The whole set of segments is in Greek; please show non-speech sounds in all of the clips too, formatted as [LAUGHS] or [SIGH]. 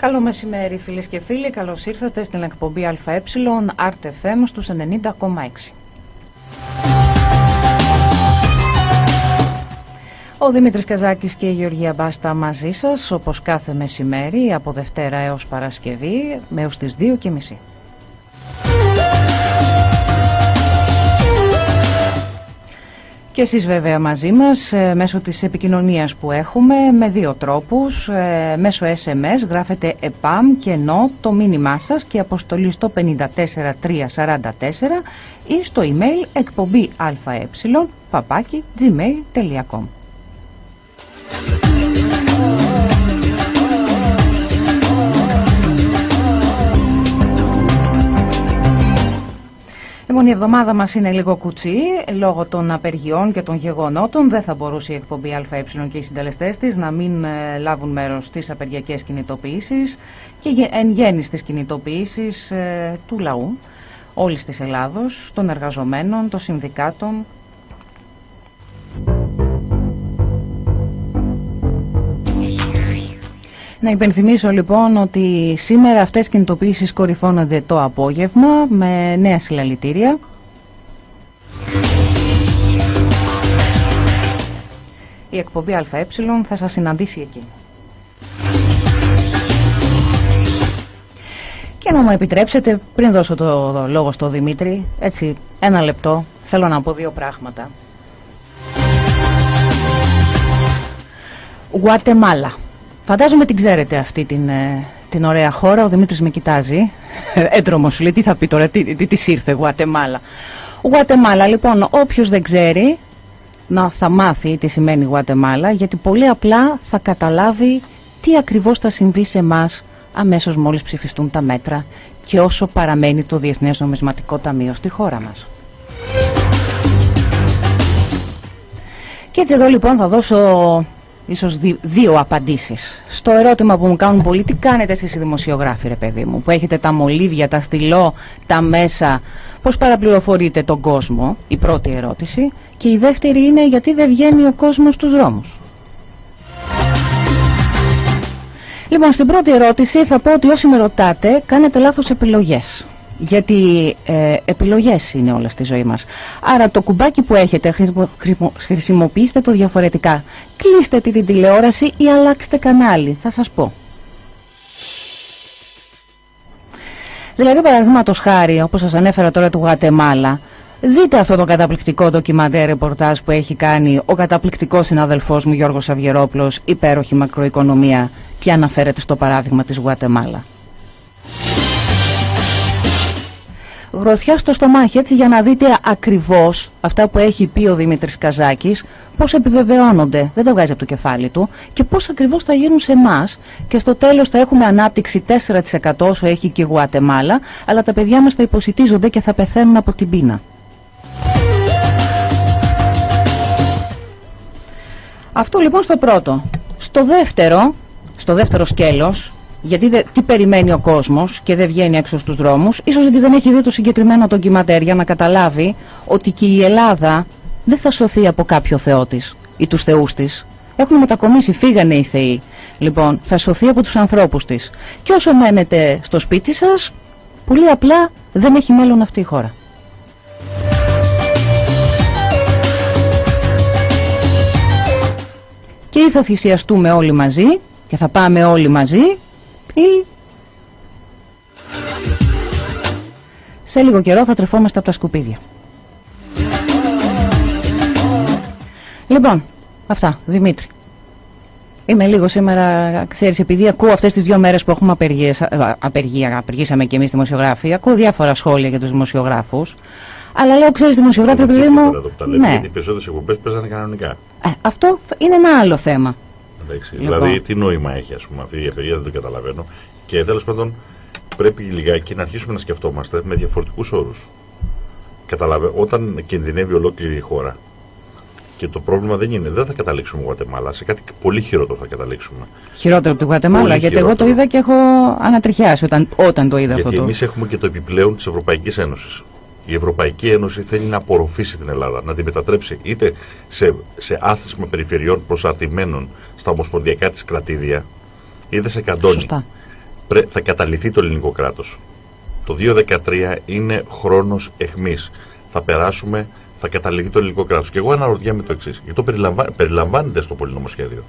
Καλό μεσημέρι φίλες και φίλοι, καλώς ήρθατε στην εκπομπή ΑΕ RTFM στους 90,6. Ο Δημήτρης Καζάκης και η Γεωργία Μπάστα μαζί σας, όπως κάθε μεσημέρι, από Δευτέρα έως Παρασκευή, έως τις 2.30. Και εσείς βέβαια μαζί μας ε, μέσω της επικοινωνίας που έχουμε με δύο τρόπους. Ε, μέσω SMS γράφετε ΕΠΑΜ και ΝΟ το μήνυμά σας και αποστολή στο 54344 ή στο email εκπομπή αε παπάκι gmail.com. Λοιπόν, η εβδομάδα μας είναι λίγο κουτσή, λόγω των απεργιών και των γεγονότων. Δεν θα μπορούσε η εκπομπή ΑΕ και οι συντελεστές της να μην ε, λάβουν μέρος στις απεργιακές κινητοποιήσεις και εν γέννη στις κινητοποιήσεις ε, του λαού όλης της Ελλάδος, των εργαζομένων, των συνδικάτων, Να υπενθυμίσω λοιπόν ότι σήμερα αυτές οι κινητοποιήσεις κορυφώνονται το απόγευμα με νέα συλλαλητήρια. Η εκπομπή ΑΕ θα σας συναντήσει εκεί. Και να μου επιτρέψετε, πριν δώσω το λόγο στο Δημήτρη, έτσι ένα λεπτό, θέλω να πω δύο πράγματα. Γουατεμάλα. Φαντάζομαι την ξέρετε αυτή την, ε, την ωραία χώρα. Ο Δημήτρης με κοιτάζει. Έντρομος σου λέει τι θα πει τώρα, τι, τι της ήρθε Γουατεμάλα. Γουατεμάλα λοιπόν όποιος δεν ξέρει να θα μάθει τι σημαίνει Γουατεμάλα γιατί πολύ απλά θα καταλάβει τι ακριβώς θα συμβεί σε εμάς αμέσως μόλις ψηφιστούν τα μέτρα και όσο παραμένει το Διεθνές Νομισματικό Ταμείο στη χώρα μας. Και έτσι εδώ λοιπόν θα δώσω ίσως δύο απαντήσεις. Στο ερώτημα που μου κάνουν πολλοί, τι κάνετε εσείς οι δημοσιογράφοι ρε παιδί μου, που έχετε τα μολύβια, τα στυλό, τα μέσα, πώς παραπληροφορείτε τον κόσμο, η πρώτη ερώτηση. Και η δεύτερη είναι γιατί δεν βγαίνει ο κόσμος στους δρόμους. Λοιπόν, στην πρώτη ερώτηση θα πω ότι όσοι με ρωτάτε, κάνετε λάθος επιλογές γιατί ε, επιλογές είναι όλα στη ζωή μας. Άρα το κουμπάκι που έχετε χρησιμοποιήστε το διαφορετικά. Κλείστε την τηλεόραση ή αλλάξτε κανάλι, θα σας πω. Δηλαδή παραδείγματος χάρη, όπως σας ανέφερα τώρα του Γατεμάλα, δείτε αυτό το καταπληκτικό ντοκιμαντέρ ρεπορτάζ που έχει κάνει ο καταπληκτικός συναδελφός μου Γιώργος Αυγερόπλος, υπέροχη μακροοικονομία και αναφέρεται στο παράδειγμα της Γουατεμάλα γροθιά στο στομάχι έτσι για να δείτε ακριβώς αυτά που έχει πει ο Δημήτρης Καζάκης πώς επιβεβαιώνονται, δεν τα βγάζει από το κεφάλι του και πώς ακριβώς θα γίνουν σε εμάς και στο τέλος θα έχουμε ανάπτυξη 4% όσο έχει και η Γουατεμάλα αλλά τα παιδιά μας θα υποσυτίζονται και θα πεθαίνουν από την πείνα. Αυτό λοιπόν στο πρώτο. Στο δεύτερο, στο δεύτερο σκέλος γιατί δε, τι περιμένει ο κόσμος και δεν βγαίνει έξω στους δρόμους, ίσως γιατί δεν έχει δει το συγκεκριμένο τον κυματέρ για να καταλάβει ότι και η Ελλάδα δεν θα σωθεί από κάποιο θεό της ή τους θεούς της. Έχουν μετακομίσει, φύγανε οι θεοί. Λοιπόν, θα σωθεί από τους ανθρώπους της. Και όσο μένετε στο σπίτι σας, πολύ απλά δεν έχει μέλλον αυτή η χώρα. Και ή θα θυσιαστούμε όλοι μαζί και θα πάμε όλοι μαζί ή σε λίγο καιρό θα τρεφόμαστε από τα σκουπίδια. Λοιπόν, αυτά, Δημήτρη. Είμαι λίγο σήμερα, ξέρεις, επειδή ακούω αυτές τις δύο μέρες που έχουμε απεργίες, ε, απεργία, απεργήσαμε και εμείς δημοσιογράφοι, ακούω διάφορα σχόλια για τους δημοσιογράφους, αλλά λέω, ξέρεις, δημοσιογράφοι, επειδή μου... Ναι. Γιατί οι περισσότερες εκπομπές παίζανε κανονικά. Ε, αυτό είναι ένα άλλο θέμα. Εντάξει, λοιπόν. Δηλαδή, τι νόημα έχει ας πούμε, αυτή η απεργία, δεν το καταλαβαίνω. Και τέλος πάντων, πρέπει λιγάκι να αρχίσουμε να σκεφτόμαστε με διαφορετικούς όρους. Καταλαβαίνω, όταν κινδυνεύει ολόκληρη η χώρα και το πρόβλημα δεν είναι, δεν θα καταλήξουμε Γουατεμάλα, σε κάτι πολύ χειρότερο θα καταλήξουμε. Χειρότερο από τη Γουατεμάλα, γιατί εγώ το είδα και έχω ανατριχιάσει όταν, όταν το είδα γιατί αυτό. Γιατί εμείς έχουμε και το επιπλέον της Ευρωπαϊκής Ένωσης. Η Ευρωπαϊκή Ένωση θέλει να απορροφήσει την Ελλάδα, να τη μετατρέψει είτε σε, σε άθροισμα περιφερειών προσαρτημένων στα ομοσπονδιακά της κρατήδια, είτε σε καντόνι. θα καταληθεί το ελληνικό κράτος. Το 2013 είναι χρόνος εχμής. Θα περάσουμε, θα καταληθεί το ελληνικό κράτος. Και εγώ αναρωτιέμαι το εξής. Γιατί το περιλαμβάνεται στο πολυνομοσχέδιο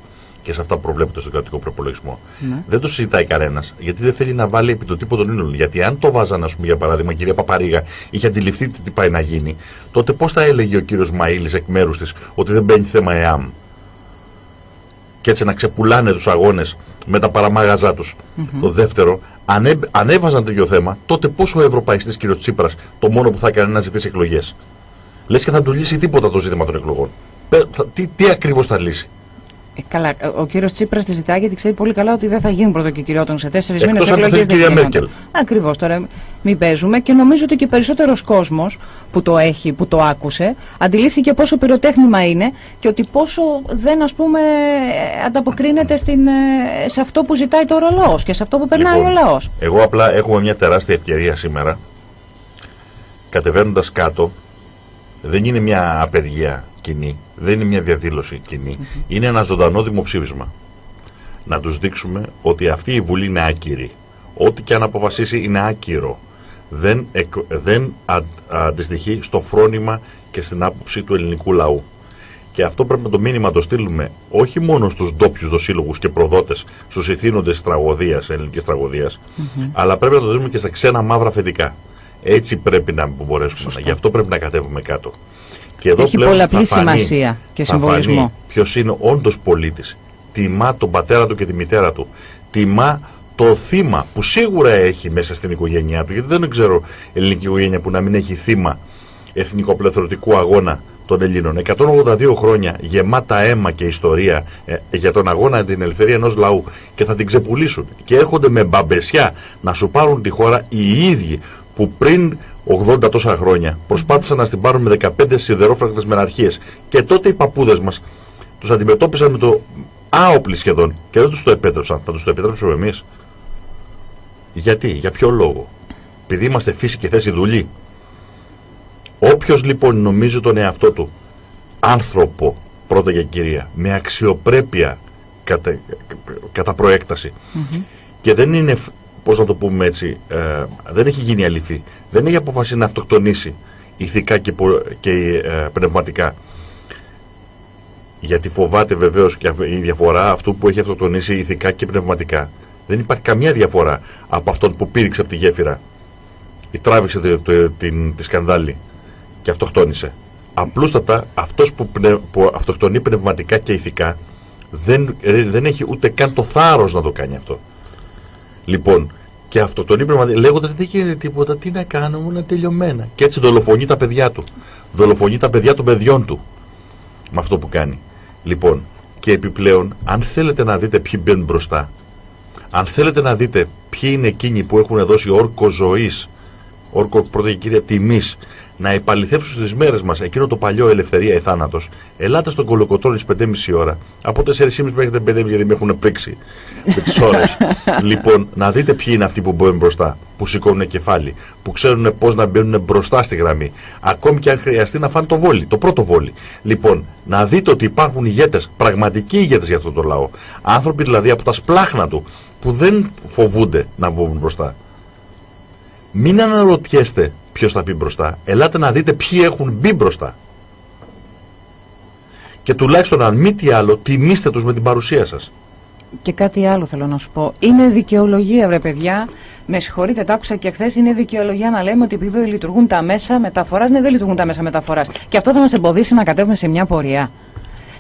και σε αυτά που προβλέπεται στο κρατικό προπολογισμό. Ναι. Δεν το συζητάει κανένας, γιατί δεν θέλει να βάλει επί το τύπο των ίνων. Γιατί αν το βάζανε, ας πούμε, για παράδειγμα, η κυρία Παπαρίγα είχε αντιληφθεί τι πάει να γίνει, τότε πώς θα έλεγε ο κύριος Μαήλη εκ μέρους της ότι δεν μπαίνει θέμα ΕΑΜ; Και έτσι να ξεπουλάνε τους αγώνες με τα παραμάγαζά τους. Το δεύτερο, αν, αν έβαζαν τέτοιο θέμα, τότε πόσο ο Ευρωπαϊστής κύριος Τσίπρας το μόνο που θα έκανε να ζητήσει εκλογές; Λες και θα του λύσει τίποτα το ζήτημα των εκλογών. Τι, τι ακριβώς θα λύσει; Ε, καλά, ο κύριος Τσίπρας τη ζητάει γιατί ξέρει πολύ καλά ότι δεν θα γίνουν πρωτοκυριώτων σε τέσσερις μήνες εκλογές. δεν κυρία Μέρκελ. Ακριβώς τώρα μην παίζουμε και νομίζω ότι και περισσότερος κόσμος που το έχει, που το άκουσε, αντιλήφθηκε πόσο πυροτέχνημα είναι και ότι πόσο δεν ας πούμε ανταποκρίνεται στην, ε, σε αυτό που ζητάει τώρα ο λαός και σε αυτό που περνάει λοιπόν, ο λαός. Εγώ απλά έχουμε μια τεράστια ευκαιρία σήμερα κατεβαίνοντας κάτω δεν είναι μια απεργία κοινή, δεν είναι μια διαδήλωση κοινή, είναι ένα ζωντανό δημοψήφισμα. Να τους δείξουμε ότι αυτή η Βουλή είναι άκυρη. Ό,τι και αν αποφασίσει είναι άκυρο. Δεν, δεν αντιστοιχεί στο φρόνημα και στην άποψη του ελληνικού λαού. Και αυτό πρέπει να το μήνυμα το στείλουμε όχι μόνο στους ντόπιους δοσύλλογους και προδότες, στους ηθήνοντες τραγωδίας, ελληνικής τραγωδίας, αλλά πρέπει να το δούμε και στα ξένα μαύρα αφεντικά. Έτσι πρέπει να μπορέσουμε. Γι' αυτό πρέπει να κατέβουμε κάτω. Και εδώ Έχει πολλαπλή σημασία και συμβολισμό. Ποιος είναι όντως πολίτης. Τιμά τον πατέρα του και τη μητέρα του. Τιμά το θύμα που σίγουρα έχει μέσα στην οικογένειά του. Γιατί δεν ξέρω ελληνική οικογένεια που να μην έχει θύμα εθνικοπλεθρωτικού αγώνα των Ελλήνων. 182 χρόνια γεμάτα αίμα και ιστορία ε, για τον αγώνα την ελευθερία ενός λαού και θα την ξεπουλήσουν. Και έρχονται με μπαμπεσιά να σου πάρουν τη χώρα οι ίδιοι που πριν 80 τόσα χρόνια προσπάθησαν να στην πάρουν με 15 σιδερόφρακτες μεναρχίες και τότε οι παππούδες μας τους αντιμετώπισαν με το άοπλοι σχεδόν και δεν τους το επέτρεψαν. Θα τους το επιτρέψουμε εμείς. Γιατί, για ποιο λόγο; Επειδή είμαστε φύση και θέση δουλή. Όποιος λοιπόν νομίζει τον εαυτό του άνθρωπο πρώτα για κυρία με αξιοπρέπεια κατά, κατά προέκταση και δεν είναι Πώς να το πούμε έτσι, ε, δεν έχει γίνει αληθή. Δεν έχει αποφασίσει να αυτοκτονήσει ηθικά και, και ε, πνευματικά. Γιατί φοβάται βεβαίως και η διαφορά αυτού που έχει αυτοκτονήσει ηθικά και πνευματικά. Δεν υπάρχει καμία διαφορά από αυτόν που πήδηξε από τη γέφυρα ή τράβηξε το, το, την, τη σκανδάλη και αυτοκτόνησε. Απλούστατα αυτός που, που αυτοκτονεί πνευματικά και ηθικά δεν, ε, δεν έχει ούτε καν το θάρρος να το κάνει αυτό. Λοιπόν, και αυτό τον είπε λέγοντας δεν γίνεται τίποτα, τι να κάνουμε, είναι τελειωμένα. Και έτσι δολοφονεί τα παιδιά του. Δολοφονεί τα παιδιά των παιδιών του. Με αυτό που κάνει. Λοιπόν, και επιπλέον, αν θέλετε να δείτε ποιοι μπαίνουν μπροστά, αν θέλετε να δείτε ποιοι είναι εκείνοι που έχουν δώσει όρκο ζωής, όρκο πρώτα και κύρια τιμής, να επαληθεύσουν στις μέρες μας εκείνο το παλιό ελευθερία ή θάνατος, ελάτε στον κολοκοτρόνη στι 5.30 ώρα. Από 4.30 μέχρι τα 5.30 γιατί με έχουν πρίξει με τις ώρες. [LAUGHS] λοιπόν, να δείτε ποιοι είναι αυτοί που μπαίνουν μπροστά, που σηκώνουν κεφάλι, που ξέρουν πώς να μπαίνουν μπροστά στη γραμμή. Ακόμη και αν χρειαστεί να φάνε το βόλι, το πρώτο βόλι. Λοιπόν, να δείτε ότι υπάρχουν ηγέτες, πραγματικοί ηγέτες για αυτό το λαό. Άνθρωποι δηλαδή από τα σπλάχνα του, που δεν φοβούνται να βγουν μπροστά. Μην αναρωτιέστε ποιος θα μπει μπροστά. Ελάτε να δείτε ποιοι έχουν μπει μπροστά. Και τουλάχιστον αν μη τι άλλο, τιμήστε τους με την παρουσία σας. Και κάτι άλλο θέλω να σου πω. Είναι δικαιολογία, βρε παιδιά. Με συγχωρείτε, το άκουσα και χθες. Είναι δικαιολογία να λέμε ότι επειδή δεν λειτουργούν τα μέσα μεταφοράς, ναι, δεν λειτουργούν τα μέσα μεταφοράς. Και αυτό θα μας εμποδίσει να κατέβουμε σε μια πορεία.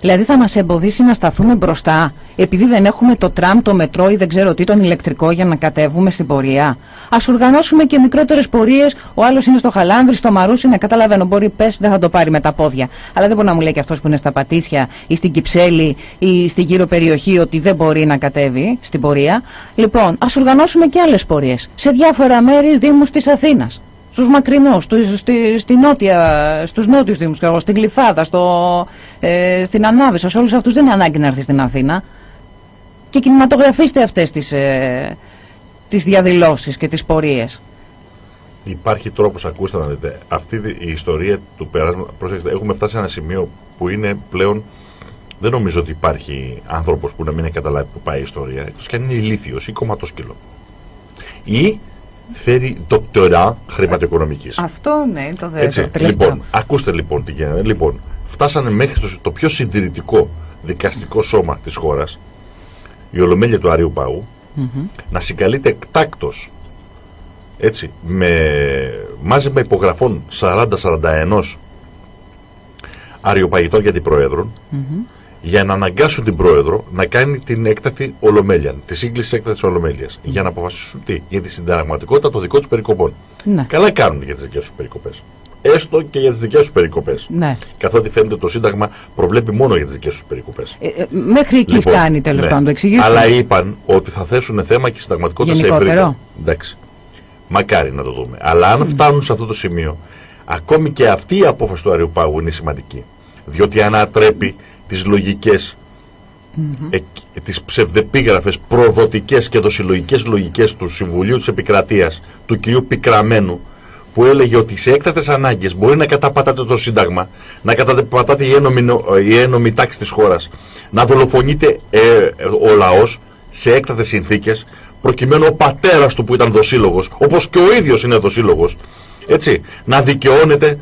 Δηλαδή θα μας εμποδίσει να σταθούμε μπροστά επειδή δεν έχουμε το τραμ, το μετρό ή δεν ξέρω τι, τον ηλεκτρικό για να κατέβουμε στην πορεία. Ας οργανώσουμε και μικρότερες πορείες, ο άλλος είναι στο Χαλάνδρη, στο Μαρούσι, να καταλαβαίνω, μπορεί πες δεν θα το πάρει με τα πόδια. Αλλά δεν μπορεί να μου λέει και αυτός που είναι στα Πατήσια ή στην Κυψέλη ή στη γύρω περιοχή ότι δεν μπορεί να κατέβει στην πορεία. Λοιπόν, ας οργανώσουμε και άλλες πορείες σε διάφορα μέρη δήμους της Αθήνας στους μακρινούς, στη, στη νότια, στους νότιους δήμους, στην Γλυφάδα, στο, ε, στην Ανάβησο, σε όλους αυτούς δεν είναι ανάγκη να έρθει στην Αθήνα. Και κινηματογραφήστε αυτές τις, ε, τις διαδηλώσεις και τις πορείες. Υπάρχει τρόπος, ακούστε να δείτε, αυτή η ιστορία του περάσματος, προσέξτε, έχουμε φτάσει σε ένα σημείο που είναι πλέον, δεν νομίζω ότι υπάρχει άνθρωπος που να μην έχει καταλάβει που πάει η ιστορία, εκτός και αν είναι ηλίθιος ή κομματόσκυλο. ή φέρει δοκτορά χρηματοοικονομικής. Αυτό ναι, το δεύτερο. Λοιπόν, ακούστε λοιπόν τι γίνεται. Λοιπόν, φτάσανε μέχρι το, το πιο συντηρητικό δικαστικό σώμα της χώρας, η Ολομέλεια του Αρίου Παού, να συγκαλείται εκτάκτος έτσι, με μάζεμα υπογραφών 40-41 αριοπαγητών για την Προέδρων, για να αναγκάσουν την Πρόεδρο να κάνει την έκτατη Ολομέλεια, τη σύγκληση έκτατης Ολομέλειας. Για να αποφασίσουν τι, για τη συνταγματικότητα των δικών τους περικοπών. Ναι. Καλά κάνουν για τις δικές τους περικοπές. Έστω και για τις δικές τους περικοπές. Ναι. Καθότι φαίνεται το Σύνταγμα προβλέπει μόνο για τις δικές τους περικοπές. Ε, ε, μέχρι εκεί λοιπόν, φτάνει τέλος ναι. πάντων το εξηγήσουν. Αλλά είπαν ότι θα θέσουν θέμα και συνταγματικότητα σε ευρύτερο. Εντάξει. Μακάρι να το δούμε. Αλλά αν φτάνουν σε αυτό το σημείο, ακόμη και αυτή η απόφαση του Αριουπάγου είναι σημαντική. Διότι ανατρέπει τις λογικές mm -hmm. ε, τις ψευδεπίγραφες προδοτικές και δοσιλογικές λογικές του Συμβουλίου της Επικρατείας του κ. Πικραμένου που έλεγε ότι σε έκτατες ανάγκες μπορεί να καταπατάτε το Σύνταγμα, να καταπατάτε η ένομη, η ένομη τάξη της χώρας, να δολοφονείται ε, ο λαός σε έκτατες συνθήκες, προκειμένου ο πατέρας του που ήταν δοσύλλογος, όπως και ο ίδιος είναι δοσύλλογος, έτσι, να δικαιώνεται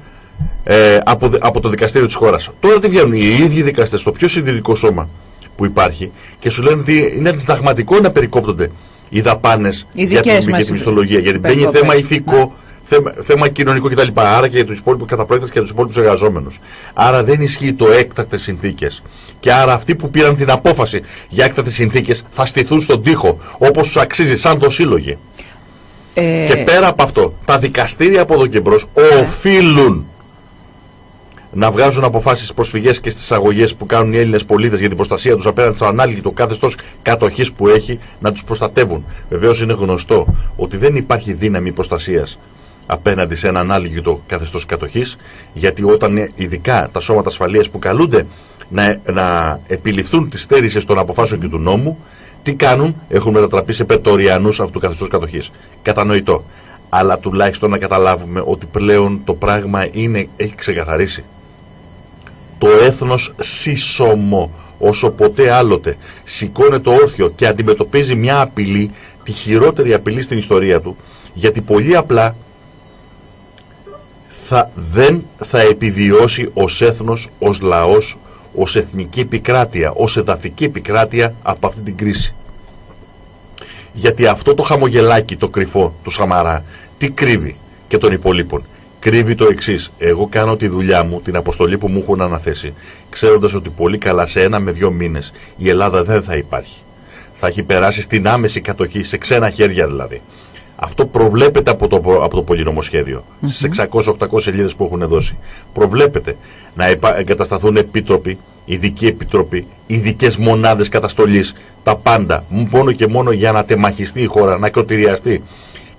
ε, από, από το δικαστήριο της χώρας. Τώρα τι βγαίνουν οι ίδιοι δικαστές στο πιο συντηρητικό σώμα που υπάρχει και σου λένε ότι είναι αντισταγματικό να περικόπτονται οι δαπάνες για την, για μισθολογία, γιατί μπαίνει θέμα ηθικό, ναι. θέμα, θέμα κοινωνικό κτλ. Άρα και για τους υπόλοιπους καταπρόεδρες και για τους υπόλοιπους εργαζόμενους. Άρα δεν ισχύει το έκτακτες συνθήκες. Και άρα αυτοί που πήραν την απόφαση για έκτακτες συνθήκες θα στηθούν στον τοίχο όπως τους αξίζει σαν δοσύλλογοι. Ε... Και πέρα από αυτό, τα δικαστήρια από εδώ και μπρος ε. οφείλουν να βγάζουν αποφάσεις προσφυγές και στις αγωγές που κάνουν οι Έλληνες πολίτες για την προστασία τους απέναντι στο ανάλογο καθεστώ κατοχής που έχει να τους προστατεύουν. Βεβαίως είναι γνωστό ότι δεν υπάρχει δύναμη προστασίας απέναντι σε έναν το καθεστώ κατοχής, γιατί όταν ειδικά τα σώματα ασφαλείας που καλούνται να, να επιληφθούν τις στέρησες των αποφάσεων και του νόμου, τι κάνουν, έχουν μετατραπεί σε πετοριανούς αυτού του καθεστώς κατοχής. Κατανοητό. Αλλά τουλάχιστον να καταλάβουμε ότι πλέον το πράγμα είναι, έχει ξεκαθαρίσει το έθνος σύσσωμο όσο ποτέ άλλοτε σηκώνεται όρθιο και αντιμετωπίζει μια απειλή, τη χειρότερη απειλή στην ιστορία του, γιατί πολύ απλά θα, δεν θα επιβιώσει ως έθνος, ως λαός, ως εθνική επικράτεια, ως εδαφική επικράτεια από αυτή την κρίση. Γιατί αυτό το χαμογελάκι, το κρυφό του Σαμαρά, τι κρύβει και των υπολείπων κρύβει το εξής. Εγώ κάνω τη δουλειά μου, την αποστολή που μου έχουν αναθέσει, ξέροντας ότι πολύ καλά σε ένα με δύο μήνες η Ελλάδα δεν θα υπάρχει. Θα έχει περάσει στην άμεση κατοχή, σε ξένα χέρια δηλαδή. Αυτό προβλέπεται από το, από το πολυνομοσχέδιο, mm -hmm. στι 600-800 σελίδε που έχουν δώσει. Προβλέπεται να εγκατασταθούν επίτροποι, ειδικοί επίτροποι, ειδικές μονάδες καταστολής, τα πάντα, μόνο και μόνο για να τεμαχιστεί η χώρα, να κροτηριαστεί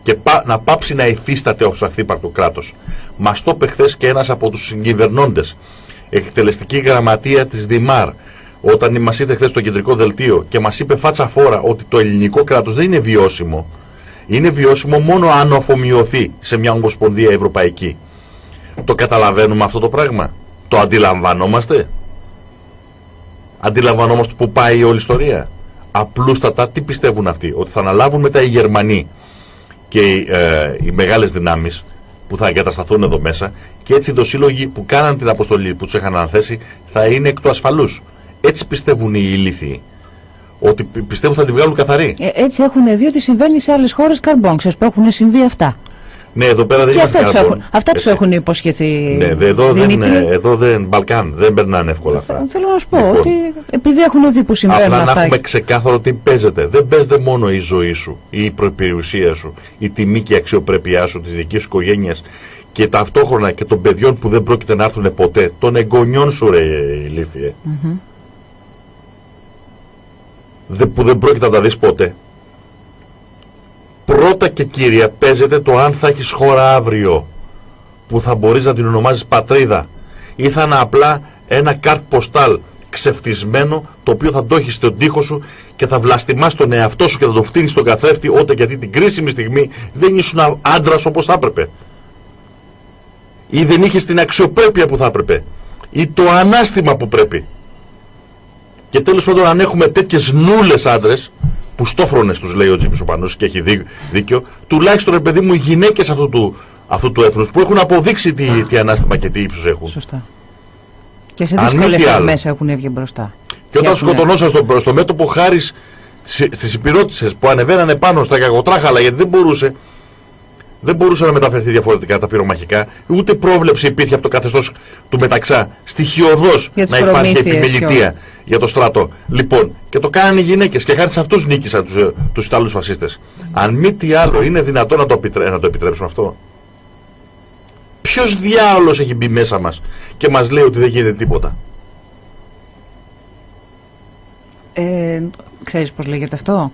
και να πάψει να υφίσταται ως αυθύπαρκτο κράτος. Μας το είπε χθες και ένας από τους συγκυβερνώντες, εκτελεστική γραμματεία της Δημάρ, όταν μας είδε χθες στο κεντρικό δελτίο και μας είπε φάτσα φόρα ότι το ελληνικό κράτος δεν είναι βιώσιμο. Είναι βιώσιμο μόνο αν αφομοιωθεί σε μια ομοσπονδία ευρωπαϊκή. Το καταλαβαίνουμε αυτό το πράγμα; Το αντιλαμβανόμαστε; Αντιλαμβανόμαστε που πάει η όλη ιστορία; Απλούστατα τι πιστεύουν αυτοί. Ότι θα αναλάβουν μετά οι Γερμανοί και ε, οι μεγάλες δυνάμεις που θα εγκατασταθούν εδώ μέσα και έτσι οι δοσύλλογοι που κάναν την αποστολή που τους είχαν αναθέσει θα είναι εκ του ασφαλούς. Έτσι πιστεύουν οι ηλίθιοι. Ότι πιστεύουν θα τη βγάλουν καθαρή. Ε, έτσι έχουν δει ότι συμβαίνει σε άλλες χώρες καρμπόνξες που έχουν συμβεί αυτά. Ναι, εδώ πέρα δεν είμαστε αυτά έχουν, αυτά τους έχουν υποσχεθεί. Ναι, εδώ δεν, εδώ δεν, Μπαλκάν, δεν περνάνε εύκολα αυτά. Θέλω να σου πω λοιπόν, ότι επειδή έχουν δει που συμβαίνουν απλά αυτά. να έχουμε ξεκάθαρο τι παίζεται. Δεν παίζεται μόνο η ζωή σου, η προπηριουσία σου, η τιμή και η αξιοπρέπειά σου, της δικής σου οικογένειας και ταυτόχρονα και των παιδιών που δεν πρόκειται να έρθουν ποτέ, των εγγονιών σου ρε ηλίθιε. Mm -hmm. που δεν πρόκειται να τα δεις ποτέ πρώτα και κύρια παίζεται το αν θα έχεις χώρα αύριο που θα μπορείς να την ονομάζεις πατρίδα. Ή θα είναι απλά ένα καρτ ποστάλ ξεφτισμένο το οποίο θα το έχεις στον τοίχο σου και θα βλαστημάς τον εαυτό σου και θα το φτύνεις στον καθρέφτη όταν γιατί την κρίσιμη στιγμή δεν ήσουν άντρας όπως θα έπρεπε. Ή δεν είχες την αξιοπρέπεια που θα έπρεπε. Ή το ανάστημα που πρέπει. Και τέλος πάντων αν έχουμε τέτοιες νούλες άντρες πουστόφρονες τους λέει ο Τζίμις ο Πανούς και έχει δίκιο, τουλάχιστον ρε παιδί μου οι γυναίκες αυτού του, αυτού του έθνους που έχουν αποδείξει τι, τι ανάστημα και τι ύψους έχουν. Σωστά. Και σε δύσκολες μέσα έχουν βγει μπροστά. Και όταν σκοτωνόσαν στο, στο μέτωπο χάρης στις υπηρώτησες που ανεβαίνανε πάνω στα κακοτράχαλα γιατί δεν μπορούσε δεν μπορούσε να μεταφερθεί διαφορετικά τα πυρομαχικά, ούτε πρόβλεψη υπήρχε από το καθεστώς του μεταξά. Στοιχειοδός να υπάρχει επιμελητία για το στρατό. Λοιπόν, και το κάνανε οι γυναίκες και χάρη σε αυτούς νίκησαν τους τους ε, Ιταλούς φασίστες. Αν μη τι άλλο, είναι δυνατό να το, επιτρέ, να το επιτρέψουμε αυτό; Ποιος διάολος έχει μπει μέσα μας και μας λέει ότι δεν γίνεται τίποτα; Ε, ξέρεις πώς λέγεται αυτό;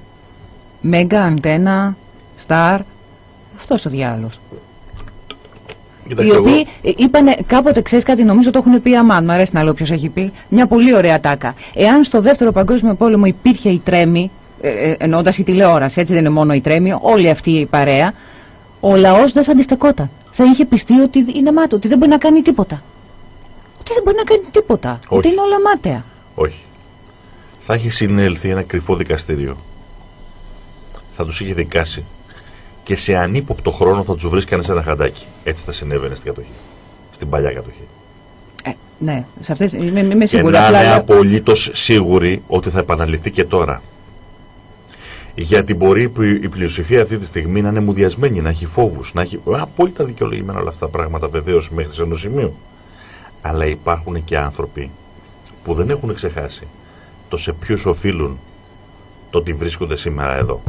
Μέγα, αντένα, στάρ, αυτός ο διάλογο. Οι οποίοι είπαν κάποτε, ξέρεις κάτι, νομίζω το έχουν πει η Αμάν. Μου αρέσει να λέω ποιος έχει πει. Μια πολύ ωραία τάκα. Εάν στο δεύτερο Παγκόσμιο Πόλεμο υπήρχε η τρέμη, ε, ε, εννοώντας η τηλεόραση, έτσι δεν είναι μόνο η τρέμη, όλη αυτή η παρέα, ο λαός δεν θα αντιστεκόταν. Θα είχε πιστεί ότι είναι μάτω, ότι δεν μπορεί να κάνει τίποτα. Ότι δεν μπορεί να κάνει τίποτα. Όχι. Ότι είναι όλα μάταια. Όχι. Θα έχει συνέλθει ένα κρυφό δικαστήριο. Θα τους είχε δικάσει και σε ανύποπτο χρόνο θα τους βρίσκανε σε ένα χαντάκι. Έτσι θα συνέβαινε στην κατοχή. Στην παλιά κατοχή. Ε, ναι, σε αυτές είμαι, είμαι σίγουρη. Και να είναι απολύτως σίγουροι ότι θα επαναληφθεί και τώρα. Γιατί μπορεί η πλειοψηφία αυτή τη στιγμή να είναι μουδιασμένη, να έχει φόβους, να έχει. Απόλυτα δικαιολογημένα όλα αυτά τα πράγματα βεβαίως μέχρι σε ενό σημείου. Αλλά υπάρχουν και άνθρωποι που δεν έχουν ξεχάσει το σε ποιους οφείλουν το ότι βρίσκονται σήμερα εδώ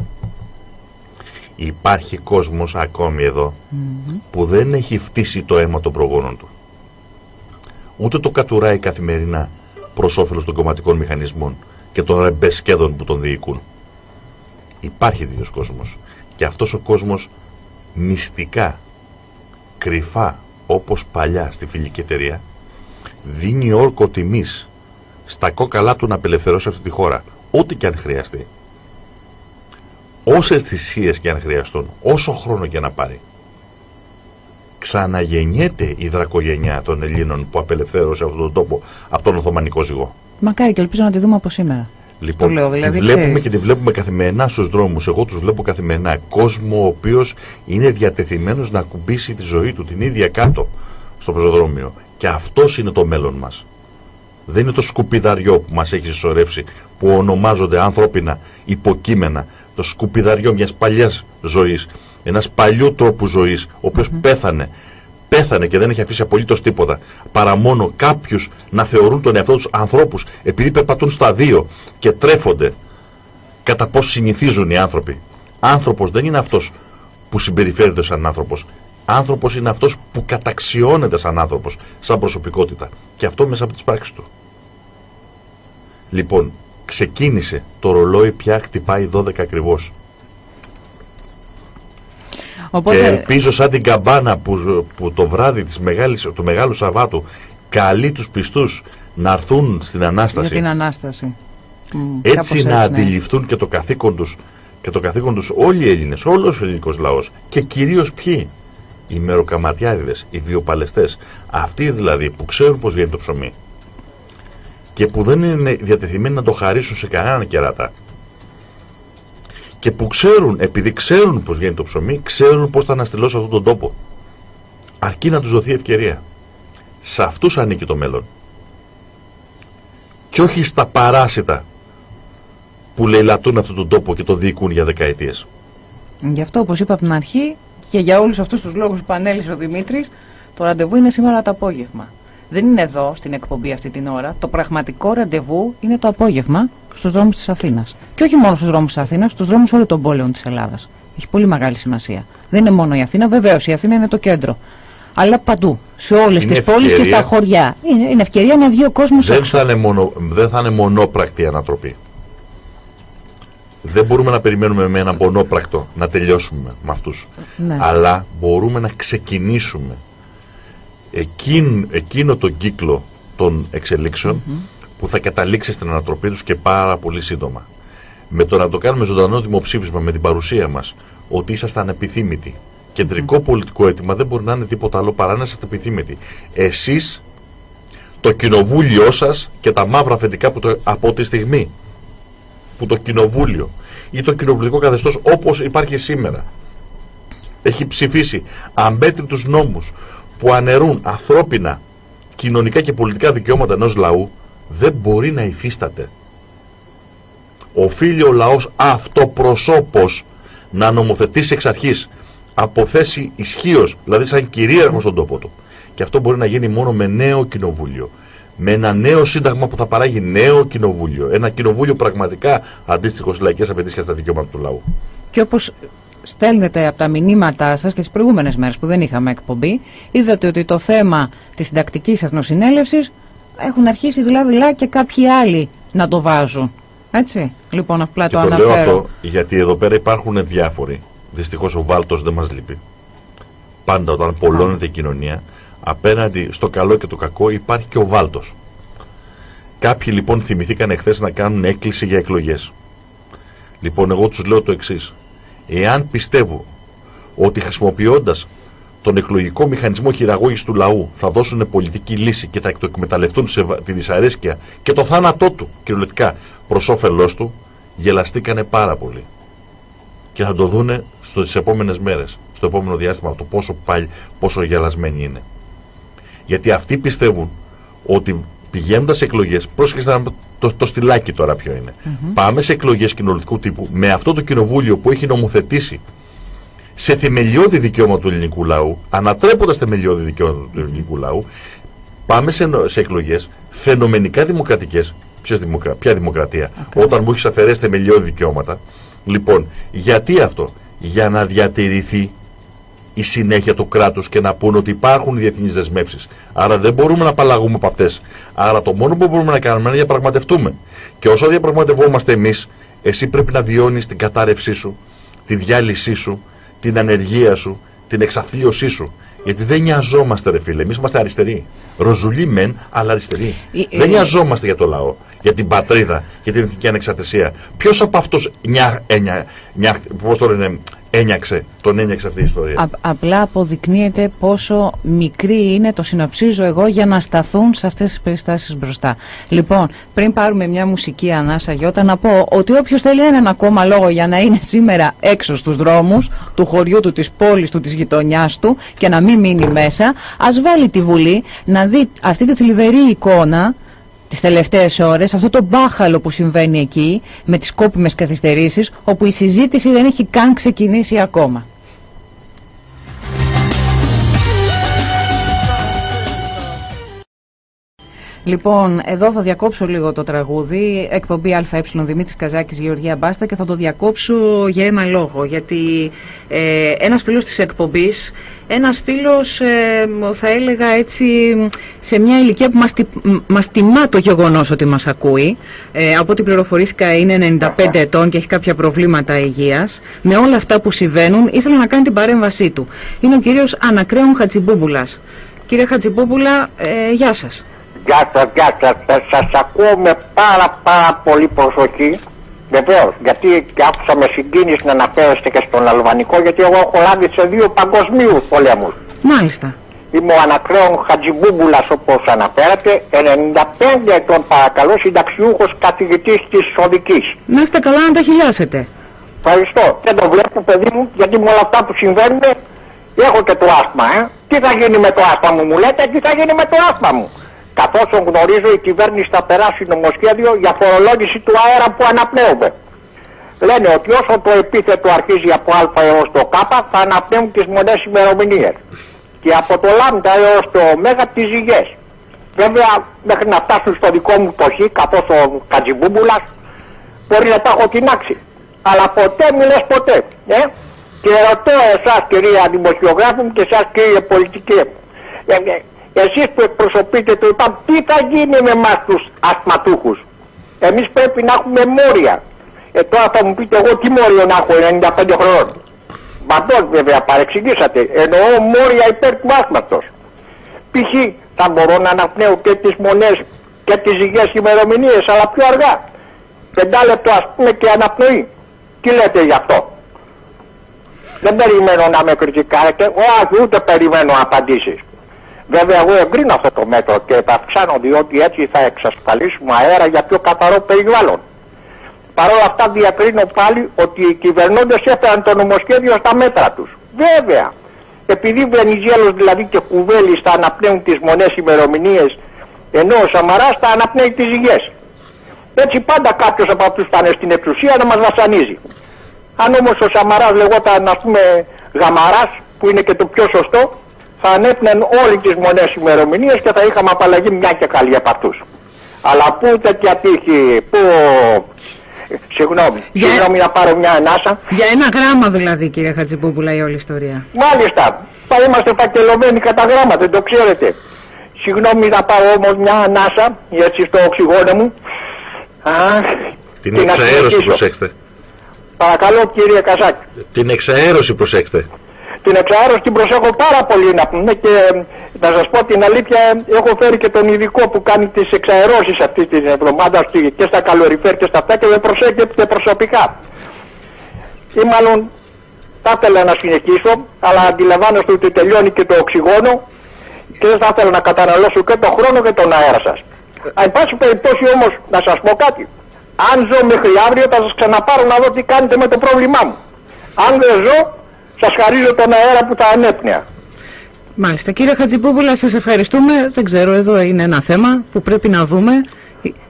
υπάρχει κόσμος ακόμη εδώ που δεν έχει φτύσει το αίμα των προγόνων του. Ούτε το κατουράει καθημερινά προς όφελος των κομματικών μηχανισμών και των ρεμπεσκέδων που τον διοικούν. Υπάρχει τέτοιος κόσμος. Και αυτός ο κόσμος μυστικά, κρυφά, όπως παλιά στη φιλική εταιρεία, δίνει όρκο τιμής στα κόκαλά του να απελευθερώσει αυτή τη χώρα, ό,τι και αν χρειαστεί όσες θυσίες και αν χρειαστούν, όσο χρόνο και να πάρει. Ξαναγεννιέται η δρακογενιά των Ελλήνων που απελευθέρωσε αυτόν τον τόπο από τον Οθωμανικό ζυγό. Μακάρι και ελπίζω να τη δούμε από σήμερα. Λοιπόν, λέω, δηλαδή, τη βλέπουμε και τη βλέπουμε καθημερινά στους δρόμους. Εγώ τους βλέπω καθημερινά. Κόσμο ο οποίος είναι διατεθειμένος να κουμπίσει τη ζωή του την ίδια κάτω στο πεζοδρόμιο. Και αυτός είναι το μέλλον μας. Δεν είναι το σκουπιδαριό που μας έχει συσσωρεύσει, που ονομάζονται ανθρώπινα υποκείμενα, το σκουπιδαριό μιας παλιάς ζωής, ένας παλιού τρόπου ζωής, ο οποίος πέθανε, πέθανε και δεν έχει αφήσει απολύτως τίποτα, παρά μόνο κάποιους να θεωρούν τον εαυτό τους ανθρώπους, επειδή περπατούν στα δύο και τρέφονται κατά πώς συνηθίζουν οι άνθρωποι. Άνθρωπος δεν είναι αυτός που συμπεριφέρεται σαν άνθρωπος. Άνθρωπος είναι αυτός που καταξιώνεται σαν άνθρωπος, σαν προσωπικότητα. Και αυτό μέσα από τις πράξεις του. Λοιπόν, ξεκίνησε το ρολόι πια χτυπάει 12 ακριβώς. Οπότε... Και ελπίζω σαν την καμπάνα που, που το βράδυ της μεγάλης, του Μεγάλου Σαββάτου καλεί τους πιστούς να έρθουν στην Ανάσταση. Για την Ανάσταση. Έτσι να ναι. αντιληφθούν και το καθήκον τους και το καθήκον τους όλοι οι Έλληνες, όλος ο ελληνικός λαός και κυρίως ποιοι; Οι μεροκαματιάριδες, οι βιοπαλαιστές αυτοί δηλαδή που ξέρουν πως βγαίνει το ψωμί και που δεν είναι διατεθειμένοι να το χαρίσουν σε κανέναν κεράτα και που ξέρουν, επειδή ξέρουν πως βγαίνει το ψωμί, ξέρουν πως θα αναστηλώσουν αυτόν τον τόπο. Αρκεί να τους δοθεί ευκαιρία. Σε αυτούς ανήκει το μέλλον. Και όχι στα παράσιτα που λαιλατούν αυτόν τον τόπο και το διοικούν για δεκαετίες. Γι' αυτό όπως είπα από την αρχή και για όλους αυτούς τους λόγους που ανέλησε ο Δημήτρης, το ραντεβού είναι σήμερα το απόγευμα δεν είναι εδώ στην εκπομπή αυτή την ώρα. Το πραγματικό ραντεβού είναι το απόγευμα στους δρόμους της Αθήνας. Και όχι μόνο στους δρόμους της Αθήνας, στους δρόμους όλων των πόλεων της Ελλάδας. Έχει πολύ μεγάλη σημασία. Δεν είναι μόνο η Αθήνα, βεβαίως η Αθήνα είναι το κέντρο. Αλλά παντού, σε όλες τις πόλεις και στα χωριά. Είναι, είναι ευκαιρία να βγει ο κόσμος δεν, Θα είναι μονο, δεν θα είναι μονόπρακτη ανατροπή. Δεν μπορούμε να περιμένουμε με ένα μονόπρακτο να τελειώσουμε με αυτούς. Ναι. Αλλά μπορούμε να ξεκινήσουμε εκείν, εκείνο τον κύκλο των εξελίξεων που θα καταλήξει στην ανατροπή τους και πάρα πολύ σύντομα. Με το να το κάνουμε ζωντανό δημοψήφισμα με την παρουσία μας ότι ήσασταν επιθύμητοι. Κεντρικό πολιτικό αίτημα δεν μπορεί να είναι τίποτα άλλο παρά να είστε επιθύμητοι. Εσείς, το κοινοβούλιο σας και τα μαύρα αφεντικά που το, από τη στιγμή που το κοινοβούλιο ή το κοινοβουλικό καθεστώς όπως υπάρχει σήμερα έχει ψηφίσει αμπέτριτους νόμους που αναιρούν ανθρώπινα, κοινωνικά και πολιτικά δικαιώματα ενός λαού δεν μπορεί να υφίσταται. Οφείλει ο λαός αυτοπροσώπος να νομοθετήσει εξ αρχής από θέση ισχύως, δηλαδή σαν κυρίαρχο στον τόπο του. Και αυτό μπορεί να γίνει μόνο με νέο κοινοβούλιο. Με ένα νέο σύνταγμα που θα παράγει νέο κοινοβούλιο. Ένα κοινοβούλιο πραγματικά αντίστοιχο στις λαϊκές απαιτήσεις και στα δικαιώματα του λαού. Και όπως στέλνετε από τα μηνύματά σας και τις προηγούμενες μέρες που δεν είχαμε εκπομπή, είδατε ότι το θέμα της συντακτικής εθνοσυνέλευσης έχουν αρχίσει δηλαδή και κάποιοι άλλοι να το βάζουν. Έτσι. Λοιπόν, απλά και το, το αναφέρω. Λέω αυτό γιατί εδώ πέρα υπάρχουν διάφοροι. Δυστυχώς ο βάλτος δεν μας λείπει. Πάντα όταν πολλώνεται η κοινωνία, απέναντι στο καλό και το κακό υπάρχει και ο βάλτος. Κάποιοι λοιπόν θυμηθήκαν εχθέ να κάνουν έκκληση για εκλογές. Λοιπόν, εγώ τους λέω το εξής. Εάν πιστεύω ότι χρησιμοποιώντας τον εκλογικό μηχανισμό χειραγώγησης του λαού θα δώσουν πολιτική λύση και θα το εκμεταλλευτούν σε τη δυσαρέσκεια και το θάνατό του κυριολεκτικά προς όφελός του, γελαστήκανε πάρα πολύ. Και θα το δούνε στις επόμενες μέρες, στο επόμενο διάστημα, το πόσο, πάλι, πόσο γελασμένοι είναι. Γιατί αυτοί πιστεύουν ότι πηγαίνοντας σε εκλογές, πρόσεχε το, το στυλάκι τώρα ποιο είναι. Mm -hmm. Πάμε σε εκλογές κοινωνικού τύπου με αυτό το κοινοβούλιο που έχει νομοθετήσει σε θεμελιώδη δικαίωμα του ελληνικού λαού, ανατρέποντας θεμελιώδη δικαίωμα του ελληνικού λαού, πάμε σε, σε εκλογές φαινομενικά δημοκρατικές. Δημοκρα... Ποια δημοκρατία, okay. όταν μου έχεις αφαιρέσει θεμελιώδη δικαιώματα. Λοιπόν, γιατί αυτό, για να διατηρηθεί η συνέχεια του κράτους και να πούνε ότι υπάρχουν διεθνείς δεσμεύσεις. Άρα δεν μπορούμε να απαλλαγούμε από αυτές. Άρα το μόνο που μπορούμε να κάνουμε είναι να διαπραγματευτούμε. Και όσο διαπραγματευόμαστε εμείς, εσύ πρέπει να βιώνεις την κατάρρευσή σου, τη διάλυσή σου, την ανεργία σου, την εξαθλίωσή σου. Γιατί δεν νοιαζόμαστε, ρε φίλε. Εμείς είμαστε αριστεροί. Ροζουλοί μεν, αλλά αριστεροί. Ε, δεν νοιαζόμαστε για το λαό, για την πατρίδα, για την εθνική ανεξαρτησία. Ποιος από αυτούς νιά, ένια, νιά, πώς το λένε, ένιαξε, τον ένιαξε αυτή η ιστορία; Α, απλά αποδεικνύεται πόσο μικρή είναι το συνοψίζω εγώ για να σταθούν σε αυτές τις περιστάσεις μπροστά. Λοιπόν, πριν πάρουμε μια μουσική ανάσα Γιώτα, να πω ότι όποιος θέλει έναν ακόμα λόγο για να είναι σήμερα έξω στους δρόμους του χωριού του, της πόλης του, της γειτονιάς του και να μην μείνει μέσα, ας βάλει τη Βουλή να δει αυτή τη θλιβερή εικόνα τις τελευταίες ώρες, αυτό το μπάχαλο που συμβαίνει εκεί, με τις κόπιμες καθυστερήσεις, όπου η συζήτηση δεν έχει καν ξεκινήσει ακόμα. Λοιπόν, εδώ θα διακόψω λίγο το τραγούδι, εκπομπή ΑΕ Δημήτρης Καζάκης Γεωργία Μπάστα και θα το διακόψω για ένα λόγο, γιατί ε, ένας φίλος της εκπομπής ένας φίλος ε, θα έλεγα έτσι σε μια ηλικία που μας, μας τιμά το γεγονός ότι μας ακούει. Ε, από ό,τι πληροφορήθηκα είναι 95 ετών και έχει κάποια προβλήματα υγείας. Με όλα αυτά που συμβαίνουν ήθελε να κάνει την παρέμβασή του. Είναι ο κύριος Ανακρέων Χατζιμπούμπουλας Κύριε Χατζιμπούμπουλα, ε, γεια σας Γεια σας, γεια σας, σας ακούω με πάρα πάρα πολύ προσοχή Βεβαίως, γιατί και άκουσα με συγκίνηση να αναφέρεστε και στον Αλβανικό, γιατί εγώ έχω λάβει σε δύο παγκοσμίους πολέμους. Μάλιστα. Είμαι ο Ανακρέων Χατζιμπούμπουλα, όπως αναφέρατε, 95 ετών παρακαλώ, συνταξιούχος καθηγητής της Οδικής. Να είστε καλά να τα χιλιάσετε. Ευχαριστώ. Δεν το βλέπω, παιδί μου, γιατί με όλα αυτά που συμβαίνουν έχω και το άσθμα, ε. Τι θα γίνει με το άσθμα μου, μου λέτε, τι θα γίνει με το άσθμα μου. Καθώς γνωρίζω η κυβέρνηση θα περάσει νομοσχέδιο για φορολόγηση του αέρα που αναπνέουμε. Λένε ότι όσο το επίθετο αρχίζει από α έως το κ θα αναπνέουν τις μονές ημερομηνίες. Και από το λάμδα έως το ω τις ζυγές. Βέβαια μέχρι να φτάσουν στο δικό μου το χ καθώς ο Κατζιμπούμπουλας μπορεί να τα έχω κοινάξει. Αλλά ποτέ μη λες ποτέ. Ε; Και ρωτώ εσάς κυρία δημοσιογράφου μου και εσάς κύριε πολιτική. Ε, ε, εσείς που εκπροσωπείτε το ΙΠΑΜ, τι θα γίνει με εμάς τους ασθματούχους. Εμείς πρέπει να έχουμε μόρια. Ε, τώρα θα μου πείτε εγώ τι μόριο να έχω 95 χρόνων. Παντός βέβαια παρεξηγήσατε. Εννοώ μόρια υπέρ του άσθματος. Π.χ. θα μπορώ να αναπνέω και τις μονές και τις υγιές ημερομηνίες αλλά πιο αργά. Πεντάλεπτο ας πούμε και αναπνοή. Τι λέτε γι' αυτό; Δεν περιμένω να με κριτικάρετε, όχι ούτε περιμένω απαντήσεις. Βέβαια εγώ εγκρίνω αυτό το μέτρο και θα αυξάνω διότι έτσι θα εξασφαλίσουμε αέρα για πιο καθαρό περιβάλλον. Παρ' όλα αυτά διακρίνω πάλι ότι οι κυβερνώντες έφεραν το νομοσχέδιο στα μέτρα τους. Βέβαια, επειδή Βενιζέλος δηλαδή και Κουβέλης θα αναπνέουν τις μονές ημερομηνίες, ενώ ο Σαμαράς θα αναπνέει τις υγιές. Έτσι πάντα κάποιος από αυτούς θα είναι στην εξουσία να μας βασανίζει. Αν όμως ο Σαμαράς λεγόταν ας πούμε Γαμαράς που είναι και το πιο σωστό θα ανέπνεαν όλοι τις μονές ημερομηνίες και θα είχαμε απαλλαγή μια και καλή από αυτούς. Αλλά πού τέτοια τύχη, πού... Συγγνώμη, για... συγγνώμη να πάρω μια ανάσα. Για ένα γράμμα δηλαδή κύριε Χατζηπούπουλα η όλη ιστορία. Μάλιστα, θα είμαστε φακελωμένοι κατά γράμμα, δεν το ξέρετε. Συγγνώμη να πάρω όμως μια ανάσα, έτσι στο οξυγόνο μου. Α, την εξαέρωση προσέξτε. Παρακαλώ κύριε Κασάκη. Την εξαέρωση προσέξτε. Την εξαέρωση την προσέχω πάρα πολύ να πούμε και να σας πω την αλήθεια έχω φέρει και τον ειδικό που κάνει τις εξαερώσεις αυτής την εβδομάδας και στα καλοριφέρ και στα αυτά και με προσέχετε προσωπικά. Ή μάλλον θα ήθελα να συνεχίσω αλλά αντιλαμβάνεστε ότι τελειώνει και το οξυγόνο και δεν θα ήθελα να καταναλώσω και τον χρόνο και τον αέρα σας. Αν πάση περιπτώσει όμως να σας πω κάτι. Αν ζω μέχρι αύριο θα σας ξαναπάρω να δω τι κάνετε με το πρόβλημά μου. Αν δεν ζω σας χαρίζω τον αέρα που τα ανέπνεα. Μάλιστα. Κύριε Χατζηπούπουλα, σας ευχαριστούμε. Δεν ξέρω, εδώ είναι ένα θέμα που πρέπει να δούμε.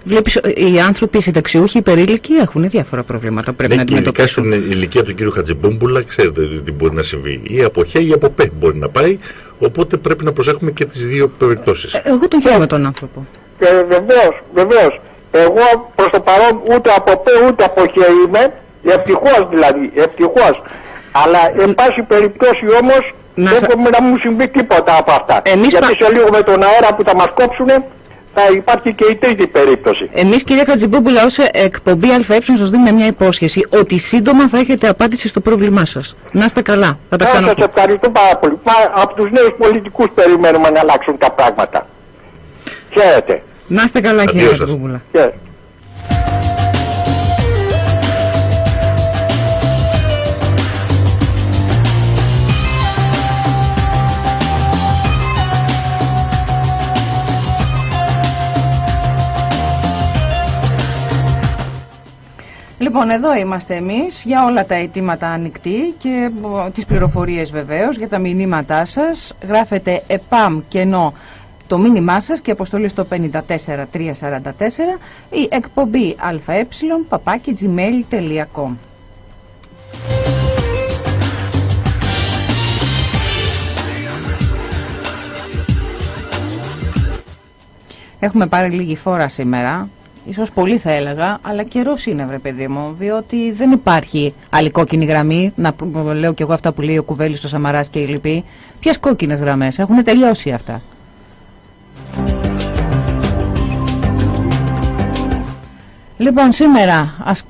Βλέπεις, οι άνθρωποι οι συνταξιούχοι, οι περίλικοι έχουν διάφορα προβλήματα που πρέπει ναι, να αντιμετωπίσουν. Ειδικά στην ηλικία του κύριου Χατζημπούμπουλα, ξέρετε τι μπορεί να συμβεί. Ή από χέ ή από πέ μπορεί να πάει. Οπότε πρέπει να προσέχουμε και τις δύο περιπτώσεις. Ε, εγώ τον χαίρομαι τον άνθρωπο. Και βεβαίως, βεβαίως. Εγώ προς το παρόν ούτε από πέ ούτε από χέ είμαι. Ευτυχώς δηλαδή. Ευτυχώς. Αλλά εν πάση περιπτώσει όμως να δεν θα... να μου συμβεί τίποτα από αυτά. Εμείς Γιατί πα... σε λίγο με τον αέρα που θα μας κόψουν θα υπάρχει και η τρίτη περίπτωση. Εμείς κύριε Χατζημπούμπουλα ως εκπομπή ΑΕ σας δίνουμε μια υπόσχεση ότι σύντομα θα έχετε απάντηση στο πρόβλημά σας. Να είστε καλά. Θα τα ξαναπώ. Σας ευχαριστώ πάρα πολύ. Μα από τους νέους πολιτικούς περιμένουμε να αλλάξουν τα πράγματα. Χαίρετε. Να είστε καλά κύριε Χατζημπούμπουλα. Λοιπόν, εδώ είμαστε εμείς για όλα τα αιτήματα ανοιχτή και τις πληροφορίες βεβαίως για τα μηνύματά σας. Γράφετε ΕΠΑΜ κενό το μήνυμά σας και αποστολή στο 54344 ή εκπομπή αε παπάκι gmail.com. Έχουμε πάρει λίγη φόρα σήμερα ίσως πολύ θα έλεγα, αλλά καιρός είναι βρε παιδί μου, διότι δεν υπάρχει άλλη κόκκινη γραμμή, να λέω και εγώ αυτά που λέει ο Κουβέλης, ο Σαμαράς και οι λοιποί. Ποιες κόκκινες γραμμές, έχουν τελειώσει αυτά; Λοιπόν, σήμερα ας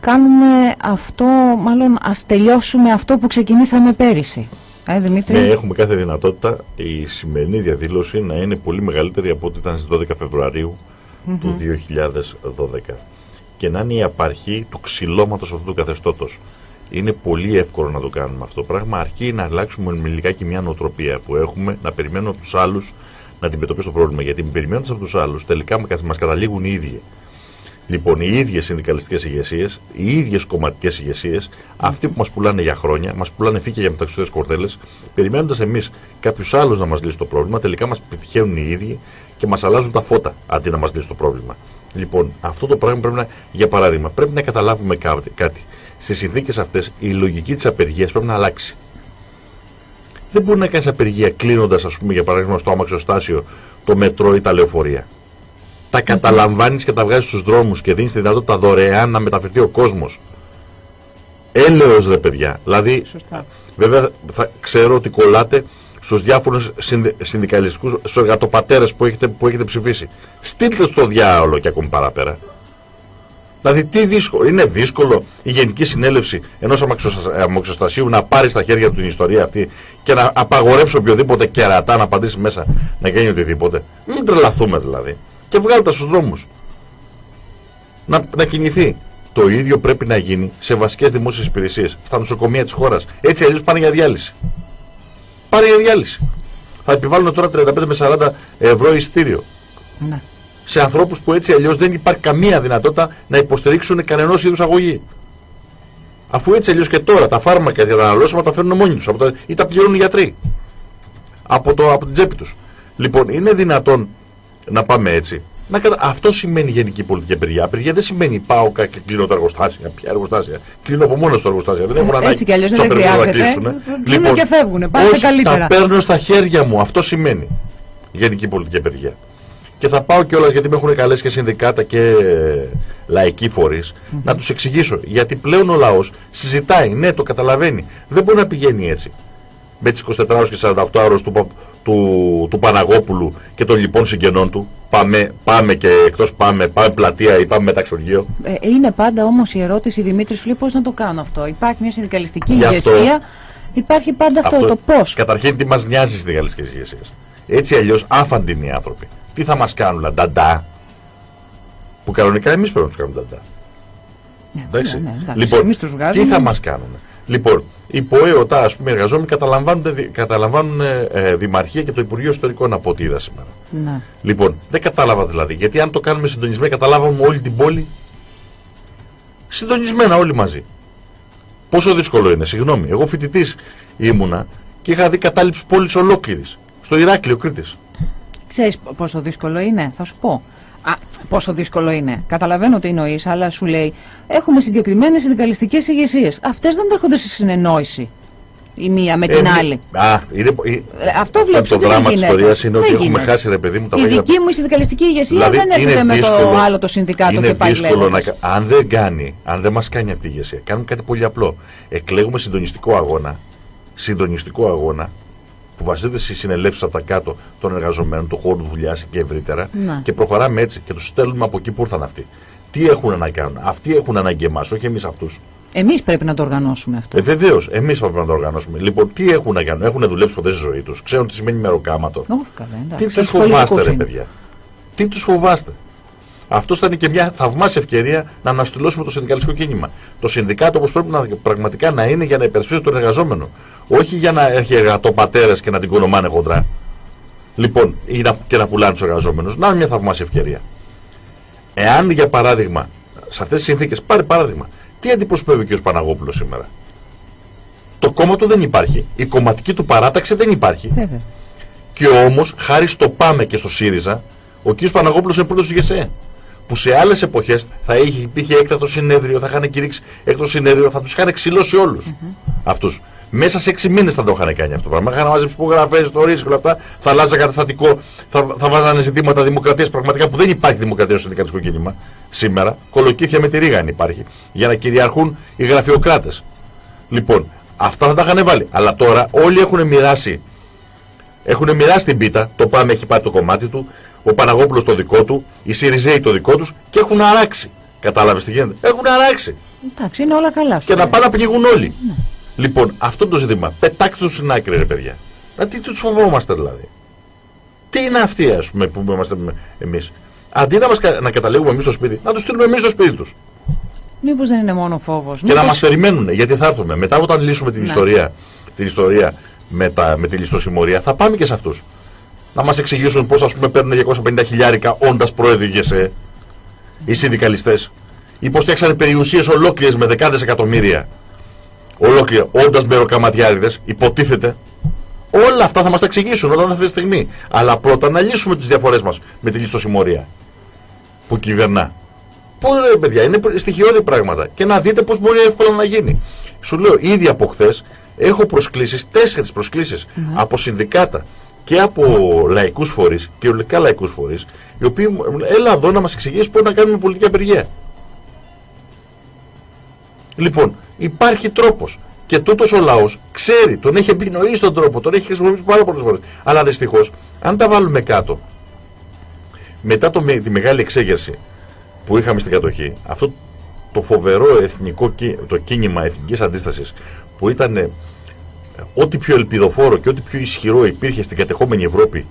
κάνουμε αυτό, μάλλον ας τελειώσουμε αυτό που ξεκινήσαμε πέρυσι. Ε, Δημήτρη; Ναι, έχουμε κάθε δυνατότητα η σημερινή διαδήλωση να είναι πολύ μεγαλύτερη από ό,τι ήταν στις 12 Φεβρουαρίου του 2012 και να είναι η απαρχή του ξυλώματος αυτού του καθεστώτος. Είναι πολύ εύκολο να το κάνουμε αυτό. Πράγμα αρκεί να αλλάξουμε με και μια νοοτροπία που έχουμε, να περιμένουμε από τους άλλους να αντιμετωπίσουν το πρόβλημα. Γιατί περιμένοντας από τους άλλους, τελικά μας καταλήγουν οι ίδιοι. Λοιπόν, οι ίδιες συνδικαλιστικές ηγεσίες, οι ίδιες κομματικές ηγεσίες, αυτοί που μας πουλάνε για χρόνια, μας πουλάνε φύκια για μεταξωτές κορδέλες, περιμένοντας εμείς κάποιους άλλους να μας λύσουν το πρόβλημα, τελικά μας πετυχαίνουν οι ίδιοι και μας αλλάζουν τα φώτα αντί να μας λύσουν το πρόβλημα. Λοιπόν, αυτό το πράγμα πρέπει να, για παράδειγμα, πρέπει να καταλάβουμε κάτι. Στις συνθήκες αυτές η λογική της απεργίας πρέπει να αλλάξει. Δεν μπορεί να κάνεις απεργία κλείνοντας, ας πούμε, για παράδειγμα, στο αμαξοστάσιο το μετρό ή τα λεωφορεία. Τα καταλαμβάνεις και τα βγάζεις στους δρόμους και δίνεις τη δυνατότητα δωρεάν να μεταφερθεί ο κόσμος. Έλεος ρε παιδιά. Δηλαδή, βέβαια θα ξέρω ότι κολλάτε στους διάφορους συνδικαλιστικούς, στους εργατοπατέρες που έχετε, που έχετε ψηφίσει. Στείλτε στο διάολο και ακόμη παραπέρα. Δηλαδή, τι δύσκολο. Είναι δύσκολο η Γενική Συνέλευση ενός αμαξοστασίου να πάρει στα χέρια του την ιστορία αυτή και να απαγορέψει οποιοδήποτε κερατά να απαντήσει μέσα να κάνει οτιδήποτε. Μην τρελαθούμε δηλαδή. Και βγάλτε στους δρόμους. Να, να κινηθεί. Το ίδιο πρέπει να γίνει σε βασικές δημόσιες υπηρεσίες, στα νοσοκομεία της χώρας. Έτσι αλλιώς πάνε για διάλυση πάρει για διάλυση. Θα επιβάλλουν τώρα 35 με 40 ευρώ ειστήριο. Ναι. σε ανθρώπους που έτσι αλλιώς δεν υπάρχει καμία δυνατότητα να υποστηρίξουν κανένα είδους αγωγή. Αφού έτσι αλλιώς και τώρα τα φάρμακα για τα αναλώσιμα τα φέρνουν μόνοι τους ή τα πληρώνουν οι γιατροί. Από, το, από την τσέπη τους. Λοιπόν, είναι δυνατόν να πάμε έτσι. Να κατα... Αυτό σημαίνει γενική πολιτική απεργία. Απεργία δεν σημαίνει πάω και κλείνω τα εργοστάσια. Ποια εργοστάσια; Κλείνω από μόνος τα εργοστάσια. Δεν έχουν ανάγκη. Έτσι κι αλλιώς δεν χρειάζεται. Λοιπόν, και φεύγουν. Πάμε καλύτερα. Τα παίρνω στα χέρια μου. Αυτό σημαίνει γενική πολιτική απεργία. Και θα πάω κιόλας γιατί με έχουν καλέσει και συνδικάτα και λαϊκοί φορείς mm. να τους εξηγήσω. Γιατί πλέον ο λαός συζητάει, ναι, το καταλαβαίνει. Δεν μπορεί να πηγαίνει έτσι. Με τις 24 ώρες και 48 ώρες του, του, του Παναγόπουλου και των λοιπών συγγενών του. Πάμε, πάμε και εκτός πάμε, πάμε πλατεία ή πάμε μεταξουργείο. Ε, είναι πάντα όμως η ερώτηση Δημήτρης Φλή πώς να το κάνω αυτό. Υπάρχει μια συνδικαλιστική ηγεσία. Υπάρχει πάντα αυτό, αυτό το πώς. Καταρχήν, τι μας νοιάζει η συνδικαλιστική ηγεσία. Έτσι αλλιώς άφαντοι είναι οι άνθρωποι. Τι θα μας κάνουν, νταντά. Που κανονικά εμείς πρέπει να τους κάνουμε νταντά. Ναι, εντάξει. Ναι, ναι, λοιπόν, τι θα μας κάνουν. Λοιπόν, οι ΠΟΕΟΤΑ, ας πούμε, εργαζόμενοι καταλαμβάνουν, καταλαμβάνουν ε, δημαρχία και το Υπουργείο Ιστορικών από ό,τι είδα σήμερα. Ναι. Λοιπόν, δεν κατάλαβα δηλαδή. Γιατί αν το κάνουμε συντονισμένα, καταλάβαμε όλη την πόλη. Συντονισμένα όλοι μαζί. Πόσο δύσκολο είναι, συγγνώμη. Εγώ φοιτητής ήμουνα και είχα δει κατάληψη πόλης ολόκληρης. Στο Ηράκλειο Κρήτης. Ξέρεις πόσο δύσκολο είναι, θα σου πω. Α, πόσο δύσκολο είναι. Καταλαβαίνω τι εννοείς, αλλά σου λέει έχουμε συγκεκριμένες συνδικαλιστικές ηγεσίες. Αυτές δεν έρχονται σε συνεννόηση η μία με την ε, άλλη. Α, είναι, ε, αυτό βλέπω. Το δράμα της ιστορία είναι ότι έχουμε χάσει ρε παιδί μου τα Η δική μου η συνδικαλιστική ηγεσία δηλαδή, δεν έρχεται με το άλλο το συνδικάτο είναι και πάλι δύσκολο να, Αν δεν κάνει, αν δεν μας κάνει αυτή η ηγεσία, κάνουμε κάτι πολύ απλό. Εκλέγουμε συντονιστικό αγώνα. Συντονιστικό αγώνα που βασίζεται στις συνελεύσεις από τα κάτω των εργαζομένων, του χώρου δουλειάς και ευρύτερα. Να. Και προχωράμε έτσι και τους στέλνουμε από εκεί που ήρθαν αυτοί. Τι έχουν να κάνουν; Αυτοί έχουν ανάγκη εμάς, όχι εμείς αυτούς. Εμείς πρέπει να το οργανώσουμε αυτό. Ε, Βεβαίως, εμείς πρέπει να το οργανώσουμε. Λοιπόν, τι έχουν να κάνουν; Έχουν δουλέψει ποτέ στη ζωή τους; Ξέρουν τι σημαίνει μεροκάματο; Τι τους φοβάστε, ρε παιδιά; Τι τους φοβάστε; Αυτός θα είναι και μια θαυμάσια ευκαιρία να αναστηλώσουμε το συνδικαλιστικό κίνημα. Το συνδικάτο όπω πρέπει να, πραγματικά να είναι για να υπερασπίσει τον εργαζόμενο. Όχι για να έχει εργατοπατέρε και να την κονομάνε χοντρά. Λοιπόν, ή να, και να πουλάνε τους εργαζόμενους. Να είναι μια θαυμάσια ευκαιρία. Εάν για παράδειγμα, σε αυτές τις συνθήκες, πάρε παράδειγμα, τι αντιπροσωπεύει ο κ. Παναγόπουλος σήμερα; Το κόμμα του δεν υπάρχει. Η κομματική του παράταξη δεν υπάρχει. Και όμως, χάρη στο ΠΑΜΕ και στο ΣΥΡΙΖΑ, ο κ. Παναγόπουλος είναι πρώτος ΓΕΣΕ που σε άλλες εποχές θα είχε, υπήρχε έκτατο συνέδριο, θα είχαν κηρύξει έκτατο συνέδριο, θα τους είχαν ξυλώσει όλους mm -hmm. αυτούς. Μέσα σε έξι μήνες θα το είχαν κάνει αυτό το πράγμα. Είχαν μαζέψει υπογραφές, ιστορίες και όλα αυτά. Θα αλλάζα καταστατικό, θα, θα βάζανε ζητήματα δημοκρατίας πραγματικά που δεν υπάρχει δημοκρατία στο συνδικαλιστικό κίνημα σήμερα. Κολοκύθια με τη ρίγα αν υπάρχει. Για να κυριαρχούν οι γραφειοκράτες. Λοιπόν, αυτά θα τα είχαν βάλει. Αλλά τώρα όλοι έχουν μοιράσει. Έχουν μοιράσει την πίτα. Το πάμε έχει πάει το κομμάτι του ο Παναγόπουλος το δικό του, οι Σιριζέοι το δικό τους και έχουν αράξει. Κατάλαβες τι γίνεται; Έχουν αράξει. Εντάξει, είναι όλα καλά. Και να πάνε να πνιγούν όλοι. Ναι. Λοιπόν, αυτό το ζήτημα. Πετάξτε τους στην άκρη, ρε παιδιά. Να τι τους φοβόμαστε δηλαδή. Τι είναι αυτοί, ας πούμε, που είμαστε εμείς; Αντί να, μας, να καταλήγουμε εμείς στο σπίτι, να τους στείλουμε εμείς στο σπίτι τους. Μήπως δεν είναι μόνο φόβος. Και να μας περιμένουν, γιατί θα έρθουμε. Μετά όταν λύσουμε την, ναι. ιστορία, την ιστορία με, τα, με τη ληστοσημωρία, θα πάμε και σε αυτούς να μας εξηγήσουν πώς ας πούμε παίρνουν 250 χιλιάρικα όντας πρόεδροι ΓΕΣΕ οι συνδικαλιστές. Υποστιάξανε περιουσίες ολόκληρες με δεκάδες εκατομμύρια. Ολόκληρα, όντας μεροκαματιάριδε, υποτίθεται. Όλα αυτά θα μας τα εξηγήσουν όταν αυτή τη στιγμή. Αλλά πρώτα να λύσουμε τις διαφορές μας με τη ληστοσημωρία που κυβερνά. Πώ ρε παιδιά, είναι στοιχειώδη πράγματα. Και να δείτε πώς μπορεί εύκολα να γίνει. Σου λέω, ήδη από χθες έχω προσκλήσεις, τέσσερις προσκλήσεις mm -hmm. από συνδικάτα και από λαϊκούς φορείς, κυριολεκτικά λαϊκούς φορείς, οι οποίοι έλα εδώ να μας εξηγήσει πώς να κάνουμε πολιτική απεργία. Λοιπόν, υπάρχει τρόπος. Και τούτος ο λαός ξέρει, τον έχει επινοήσει τον τρόπο, τον έχει χρησιμοποιήσει πάρα πολλές φορές. Αλλά δυστυχώς, αν τα βάλουμε κάτω, μετά το, τη μεγάλη εξέγερση που είχαμε στην κατοχή, αυτό το φοβερό εθνικό το κίνημα εθνικής αντίστασης που ήταν ό,τι πιο ελπιδοφόρο και ό,τι πιο ισχυρό υπήρχε στην κατεχόμενη Ευρώπη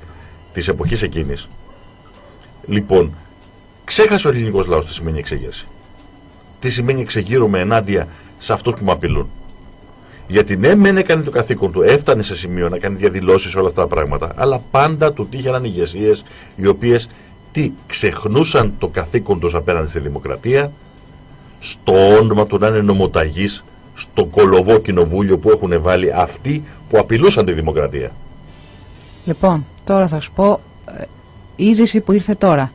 της εποχής εκείνης. Λοιπόν, ξέχασε ο ελληνικός λαός τι σημαίνει εξεγέρση. Τι σημαίνει εξεγείρομαι ενάντια σε αυτούς που με απειλούν. Γιατί ναι, μεν έκανε το καθήκον του, έφτανε σε σημείο να κάνει διαδηλώσεις όλα αυτά τα πράγματα, αλλά πάντα του τύχαιναν ηγεσίες οι οποίες αυτοί ξεχνούσαν το καθήκον τους απέναντι στη δημοκρατία; Στο όνομα του να είναι νομοταγής στο κολοβό κοινοβούλιο που έχουν βάλει αυτοί που απειλούσαν τη δημοκρατία. Λοιπόν, τώρα θα σου πω ε, είδηση που ήρθε τώρα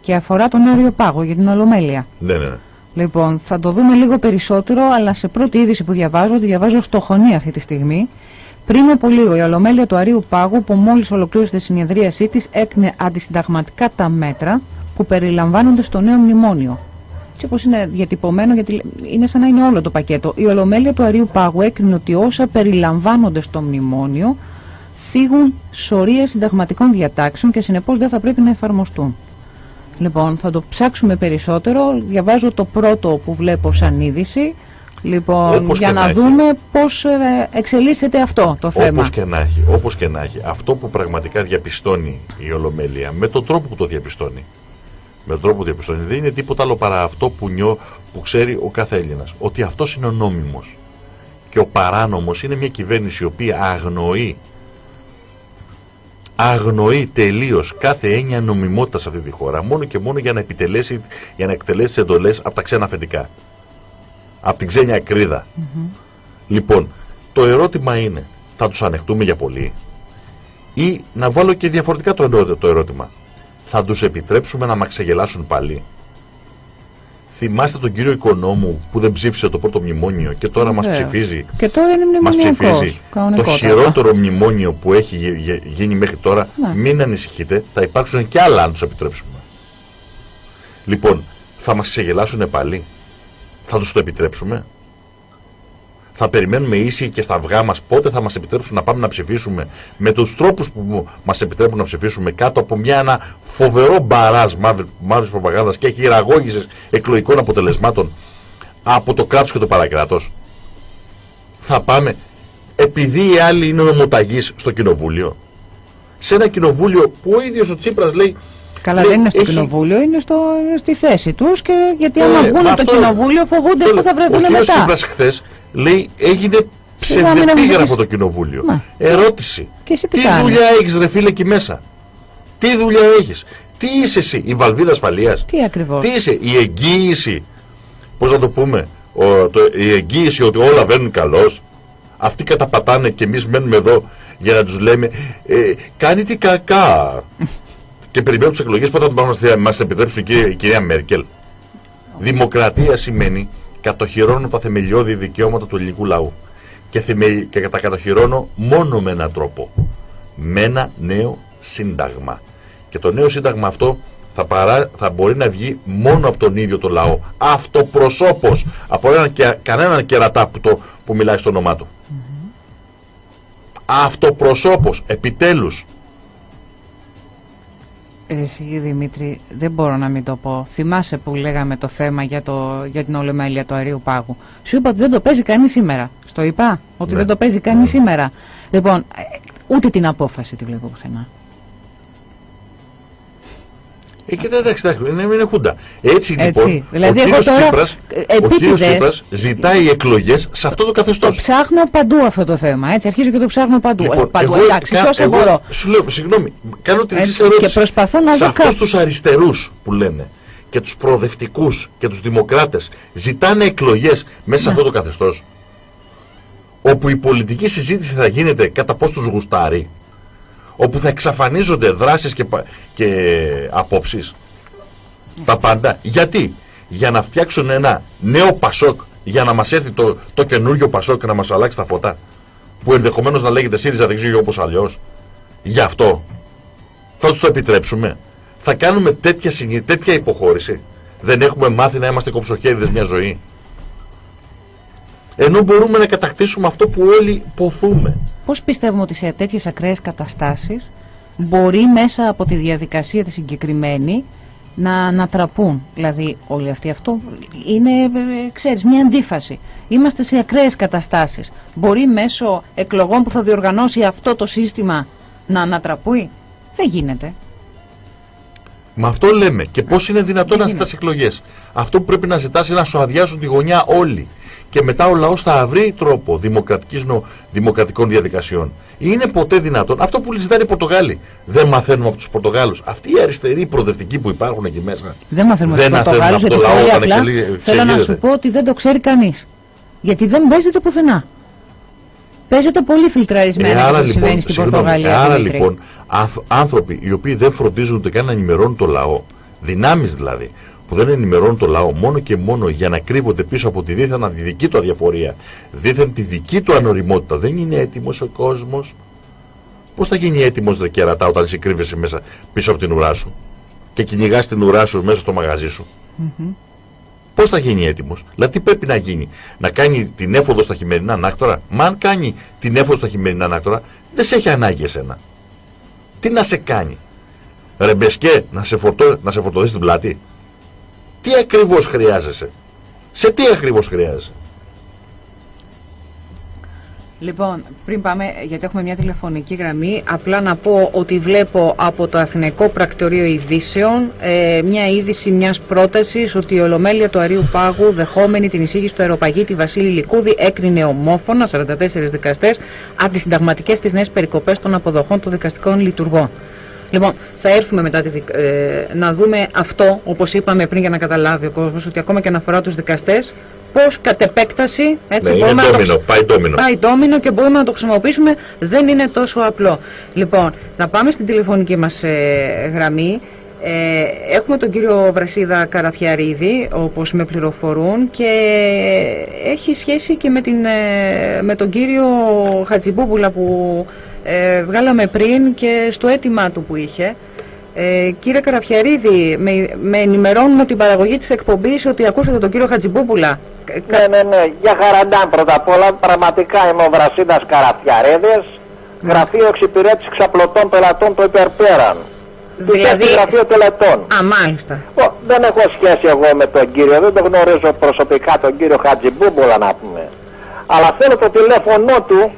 και αφορά τον Άριο Πάγο για την Ολομέλεια. Ναι, ναι, ναι. Λοιπόν, θα το δούμε λίγο περισσότερο, αλλά σε πρώτη είδηση που διαβάζω, τη διαβάζω στο χωνί αυτή τη στιγμή. Πριν από λίγο, η Ολομέλεια του Αρίου Πάγου, που μόλις ολοκλήρωσε τη συνεδρίασή της, έκνε αντισυνταγματικά τα μέτρα που περιλαμβάνονται στο νέο μνημόνιο. Έτσι όπω είναι διατυπωμένο, γιατί είναι σαν να είναι όλο το πακέτο. Η Ολομέλεια του Αρίου Πάγου έκρινε ότι όσα περιλαμβάνονται στο μνημόνιο θίγουν σωρία συνταγματικών διατάξεων και συνεπώς δεν θα πρέπει να εφαρμοστούν. Λοιπόν, θα το ψάξουμε περισσότερο. Διαβάζω το πρώτο που βλέπω σαν είδηση. Λοιπόν, για να, δούμε πώς ε, εξελίσσεται αυτό το θέμα. Όπως και, να έχει, όπως και να έχει. Αυτό που πραγματικά διαπιστώνει η Ολομέλεια, με τον τρόπο που το διαπιστώνει, με τον τρόπο που διαπιστώνει, δεν είναι τίποτα άλλο παρά αυτό που, νιώ, που ξέρει ο κάθε Έλληνας. Ότι αυτός είναι ο νόμιμος. Και ο παράνομος είναι μια κυβέρνηση η οποία αγνοεί αγνοεί τελείως κάθε έννοια νομιμότητας σε αυτή τη χώρα μόνο και μόνο για να επιτελέσει, για να εκτελέσει τις εντολές από τα ξένα αφεντικά. Από την ξένια ακρίδα. Λοιπόν, το ερώτημα είναι, θα τους ανεχτούμε για πολύ, ή να βάλω και διαφορετικά το, το ερώτημα, θα τους επιτρέψουμε να μα ξεγελάσουν πάλι. Θυμάστε τον κύριο Οικονόμου που δεν ψήφισε το πρώτο μνημόνιο και τώρα μας ψηφίζει. Και τώρα είναι μνημονιακός. Το χειρότερο μνημόνιο που έχει γίνει μέχρι τώρα, ναι. μην ανησυχείτε, θα υπάρξουν και άλλα αν τους επιτρέψουμε. Λοιπόν, θα μας ξεγελάσουν πάλι. Θα τους το επιτρέψουμε θα περιμένουμε ίσοι και στα αυγά μας πότε θα μας επιτρέψουν να πάμε να ψηφίσουμε με τους τρόπους που μας επιτρέπουν να ψηφίσουμε κάτω από μια, ένα φοβερό μπαράζ μαύρη προπαγάνδας και χειραγώγησης εκλογικών αποτελεσμάτων από το κράτος και το παρακράτος. Θα πάμε επειδή οι άλλοι είναι νομοταγείς στο κοινοβούλιο. Σε ένα κοινοβούλιο που ο ίδιος ο Τσίπρας λέει Καλά, δεν είναι στο έχει... κοινοβούλιο, είναι στο, στη θέση τους. Γιατί άμα ε, βγουν από το κοινοβούλιο φοβούνται που θα βρεθούν μετά. Ο Τσίπρας χθες λέει έγινε ψευδεπίγραφο το κοινοβούλιο. Μα. Ερώτηση. τι, τι δουλειά έχεις, ρε φίλε, εκεί μέσα; Τι δουλειά έχεις; Τι είσαι εσύ, η βαλβίδα ασφαλείας; Τι ακριβώς; Τι είσαι, η εγγύηση; Πώς να το πούμε, ο, το, η εγγύηση ότι όλα βαίνουν καλώς; Αυτοί καταπατάνε και εμείς μένουμε εδώ για να τους λέμε ε, κάνει τι κακά. [LAUGHS] και περιμένουν τις εκλογές πότε θα μας επιτρέψουν η κυρία Μέρκελ. Δημοκρατία σημαίνει κατοχυρώνω τα θεμελιώδη δικαιώματα του ελληνικού λαού. Και, και τα κατοχυρώνω μόνο με έναν τρόπο. Με ένα νέο σύνταγμα. Και το νέο σύνταγμα αυτό θα, παρά, θα μπορεί να βγει μόνο από τον ίδιο το λαό. Αυτοπροσώπος. Από έναν, και, κανέναν κερατά που, το, που μιλάει στο όνομά του. Mm -hmm. Αυτοπροσώπος. Επιτέλους. Εσύ Δημήτρη, δεν μπορώ να μην το πω. Θυμάσαι που λέγαμε το θέμα για, το, για την ολομέλεια του αερίου πάγου. Σου είπα ότι δεν το παίζει κανείς σήμερα. Στο είπα, ότι ναι. δεν το παίζει κανείς ναι. σήμερα. Λοιπόν, ε, ούτε την απόφαση τη βλέπω πουθενά. Ε, και εντάξει, εντάξει, είναι, είναι χούντα. Έτσι, λοιπόν, δηλαδή, ο κύριος Τσίπρας, Τσίπρας ζητάει εκλογές σε αυτό το καθεστώς. Το ψάχνω παντού αυτό το θέμα. Έτσι, αρχίζω και το ψάχνω παντού. Λοιπόν, παντού. Εγώ, εντάξει, κα, εγώ, μπορώ. Σου λέω, συγγνώμη, κάνω την εξής ερώτηση. Και προσπαθώ να σε αυτούς τους αριστερούς που λένε και τους προοδευτικούς και τους δημοκράτες ζητάνε εκλογές μέσα σε αυτό το καθεστώς. Όπου η πολιτική συζήτηση θα γίνεται κατά πώ τους γουστάρει όπου θα εξαφανίζονται δράσεις και, και απόψεις. Τα πάντα. Γιατί; Για να φτιάξουν ένα νέο Πασόκ για να μας έρθει το, το καινούργιο Πασόκ και να μας αλλάξει τα φωτά που ενδεχομένως να λέγεται ΣΥΡΙΖΑ δεν ξέρω όπως αλλιώς. Γι' αυτό θα τους το επιτρέψουμε. Θα κάνουμε τέτοια, τέτοια υποχώρηση. Δεν έχουμε μάθει να είμαστε κοψοχέριδες μια ζωή. Ενώ μπορούμε να κατακτήσουμε αυτό που όλοι ποθούμε Πώς πιστεύουμε ότι σε τέτοιες ακραίες καταστάσεις μπορεί μέσα από τη διαδικασία τη συγκεκριμένη να ανατραπούν; Δηλαδή όλοι αυτοί αυτό είναι, ξέρεις, μια αντίφαση. Είμαστε σε ακραίες καταστάσεις. Μπορεί μέσω εκλογών που θα διοργανώσει αυτό το σύστημα να ανατραπούει; Δεν γίνεται. Με αυτό λέμε. Και πώς είναι δυνατόν να ζητάς εκλογές; Αυτό που πρέπει να ζητάς είναι να σου αδειάσουν τη γωνιά όλοι. Και μετά ο λαός θα βρει τρόπο δημοκρατικών διαδικασιών. Είναι ποτέ δυνατόν. Αυτό που ζητάνε οι Πορτογάλοι. Δεν μαθαίνουμε από τους Πορτογάλους. Αυτοί οι αριστεροί προοδευτικοί που υπάρχουν εκεί μέσα. Δεν μαθαίνουμε από τους Πορτογάλους. Γιατί πολύ απλά θέλω να σου πω ότι δεν το ξέρει κανείς. Γιατί δεν παίζεται πουθενά. Παίζεται πολύ φιλτραρισμένα ε, λοιπόν, συμβαίνει στην Πορτογαλία. Άρα λοιπόν άνθρωποι οι οποίοι δεν φροντίζουν ούτε καν να ενημερώνουν το λαό, δυνάμεις δηλαδή, που δεν ενημερώνουν το λαό μόνο και μόνο για να κρύβονται πίσω από τη δίθεν τη δική του αδιαφορία, δίθεν τη δική του ανοριμότητα. Δεν είναι έτοιμος ο κόσμος. Πώς θα γίνει έτοιμος δε κερατά όταν εσύ κρύβεσαι μέσα πίσω από την ουρά σου και κυνηγάς την ουρά σου μέσα στο μαγαζί σου; Mm Πώς θα γίνει έτοιμος, δηλαδή τι πρέπει να γίνει, να κάνει την έφοδο στα χειμερινά ανάκτορα; Μα αν κάνει την έφοδο στα χειμερινά ανάκτορα, δεν σε έχει ανάγκη εσένα. Τι να σε κάνει, ρεμπεσκέ, να σε, φορτώ, να σε φορτωθείς στην πλάτη; Τι ακριβώς χρειάζεσαι, σε τι ακριβώς χρειάζεσαι; Λοιπόν, πριν πάμε, γιατί έχουμε μια τηλεφωνική γραμμή, απλά να πω ότι βλέπω από το Αθηνικό Πρακτορείο Ειδήσεων ε, μια είδηση μιας πρότασης ότι η Ολομέλεια του Αρίου Πάγου, δεχόμενη την εισήγηση του αεροπαγίτη Βασίλη Λικούδη, έκρινε ομόφωνα 44 δικαστές από τις συνταγματικές της νέες περικοπές των αποδοχών των δικαστικών λειτουργών. Λοιπόν, θα έρθουμε μετά τη, ε, να δούμε αυτό, όπως είπαμε πριν για να καταλάβει ο κόσμος, ότι ακόμα και αναφορά τους δικαστές, πώς κατ' επέκταση έτσι, ναι, μπορούμε είναι το, πάει ντόμινο. Πάει ντόμινο και μπορούμε να το χρησιμοποιήσουμε. Δεν είναι τόσο απλό. Λοιπόν, να πάμε στην τηλεφωνική μας ε, γραμμή. Ε, έχουμε τον κύριο Βρασίδα Καραθιαρίδη, όπως με πληροφορούν, και έχει σχέση και με, την, ε, με τον κύριο Χατζιμπούμπουλα που ε, βγάλαμε πριν και στο αίτημά του που είχε. Ε, κύριε Καραφιαρίδη, με, με ενημερώνουν την παραγωγή της εκπομπής ότι ακούσατε τον κύριο Χατζιμπούμπουλα. Ναι, ναι, ναι. Για χαραντάν πρώτα απ' όλα. Πραγματικά είμαι ο Βρασίδας Καραφιαρίδης. Ναι. Γραφείο εξυπηρέτηση ξαπλωτών πελατών το υπερπέραν. Δηλαδή... γραφείο τελετών. Α, μάλιστα. Ο, δεν έχω σχέση εγώ με τον κύριο, δεν τον γνωρίζω προσωπικά τον κύριο Χατζιμπούμπουλα να πούμε. Αλλά θέλω το τηλέφωνό του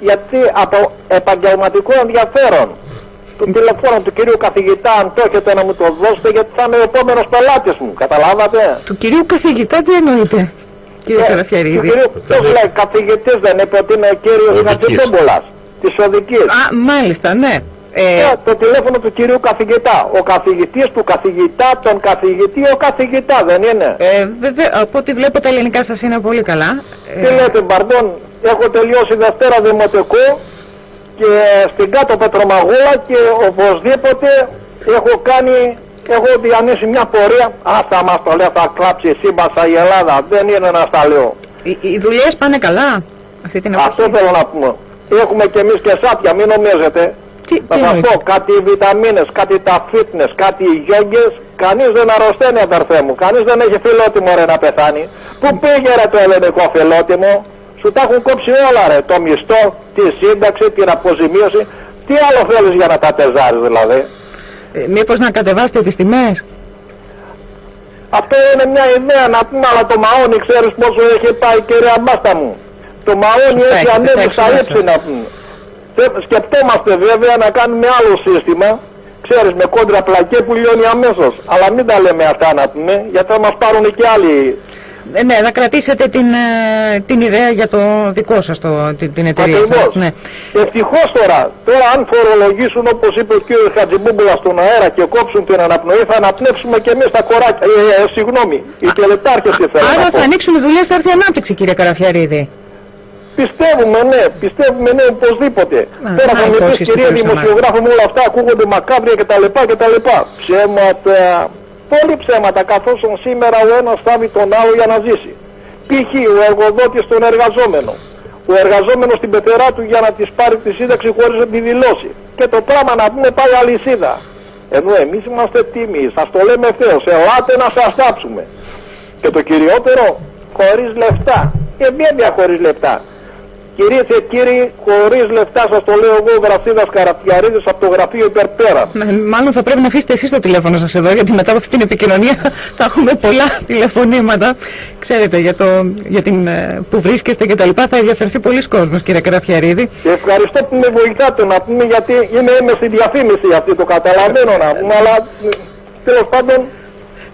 γιατί από επαγγελματικό ενδιαφέρον του τηλεφώνου του κυρίου καθηγητά αν το έχετε να μου το δώσετε γιατί θα είναι ο επόμενος πελάτης μου, καταλάβατε; Του κυρίου καθηγητά τι εννοείται. Κύριε Καραφιαρίδη. Του κυρίου, το λέει, καθηγητής δεν είπε ότι είναι ο κύριος Χατζηδόμπολας της Οδικής. Α, μάλιστα, ναι. Ε... ε... το τηλέφωνο του κυρίου καθηγητά. Ο καθηγητής του καθηγητά, τον καθηγητή, ο καθηγητά δεν είναι. Ε, βέβαια, από ό,τι βλέπω τα ελληνικά σας είναι πολύ καλά. Τι ε... λέτε, Μπαρντών, έχω τελειώσει Δευτέρα Δημοτικού και στην κάτω Πετρομαγούλα και οπωσδήποτε έχω κάνει, έχω διανύσει μια πορεία. Άστα μας το λέω, θα κλάψει η σύμπασα η Ελλάδα. Δεν είναι να στα λέω. Οι, οι δουλειές πάνε καλά αυτή την εποχή. Αυτό θέλω να πούμε. Έχουμε και εμείς και σάπια, μην νομίζετε. Τι, θα σας πω, κάτι οι βιταμίνες, κάτι τα fitness, κάτι οι γιόγκες, κανείς δεν αρρωσταίνει αδερφέ μου, κανείς δεν έχει φιλότιμο ρε να πεθάνει. Πού πήγε ρε το ελληνικό φιλότιμο, σου τα έχουν κόψει όλα ρε. Το μισθό, τη σύνταξη, την αποζημίωση. Τι άλλο θέλεις για να τα τεζάρεις δηλαδή; Ε, μήπως να κατεβάσετε τις τιμές; Αυτό είναι μια ιδέα να πούμε, αλλά το μαόνι ξέρεις πόσο έχει πάει κυρία Μπάστα μου. Το μαόνι έχει ανέβει στα ύψη να πούμε. Σκεπτόμαστε βέβαια να κάνουμε άλλο σύστημα, ξέρεις με κόντρα πλακέ που λιώνει αμέσως. Αλλά μην τα λέμε αυτά να πούμε, γιατί θα μας πάρουν και άλλοι ε, ναι, να κρατήσετε την, ε, την ιδέα για το δικό σας, το, την, την εταιρεία σας. Ναι. Ευτυχώς τώρα, τώρα αν φορολογήσουν όπως είπε ο κ. Χατζιμπούμπουλα στον αέρα και κόψουν την αναπνοή, θα αναπνεύσουμε και εμείς τα κοράκια. Ε, ε, συγγνώμη, οι Α, τελετάρχες τι θέλουν Άρα θα ανοίξουν δουλειές, θα έρθει ανάπτυξη κύριε Καραφιαρίδη. Πιστεύουμε, ναι, πιστεύουμε, ναι, οπωσδήποτε. Α, Τώρα θα με πεις, κυρία δημοσιογράφο μου, όλα αυτά ακούγονται μακάβρια κτλ. Ψέματα, Πολύ ψέματα καθώς σήμερα ο ένας στάβει τον άλλο για να ζήσει. Π.χ. ο εργοδότης τον εργαζόμενο. Ο εργαζόμενος στην πεθερά του για να της πάρει τη σύνταξη χωρίς να τη δηλώσει. Και το πράγμα να πούμε πάει αλυσίδα. Ενώ εμείς είμαστε τίμοι, σας το λέμε ευθέως, ελάτε να σας τάψουμε. Και το κυριότερο, χωρίς λεφτά. Και μία χωρίς λεφτά. Κυρίες και κύριοι, χωρίς λεφτά σας το λέω εγώ, Γραφίδα Καραπιαρίδης από το γραφείο Υπερπέρα. Μάλλον θα πρέπει να αφήσετε εσείς το τηλέφωνο σας εδώ, γιατί μετά από αυτή την επικοινωνία [LAUGHS] θα έχουμε πολλά τηλεφωνήματα. Ξέρετε, για, το, για την, ε, που βρίσκεστε και τα λοιπά θα ενδιαφερθεί πολλοί κόσμος, κύριε Καραπιαρίδη. Και ευχαριστώ που με βοηθάτε να πούμε, γιατί είμαι, είμαι στη διαφήμιση αυτή, το καταλαβαίνω να πούμε, αλλά τέλος πάντων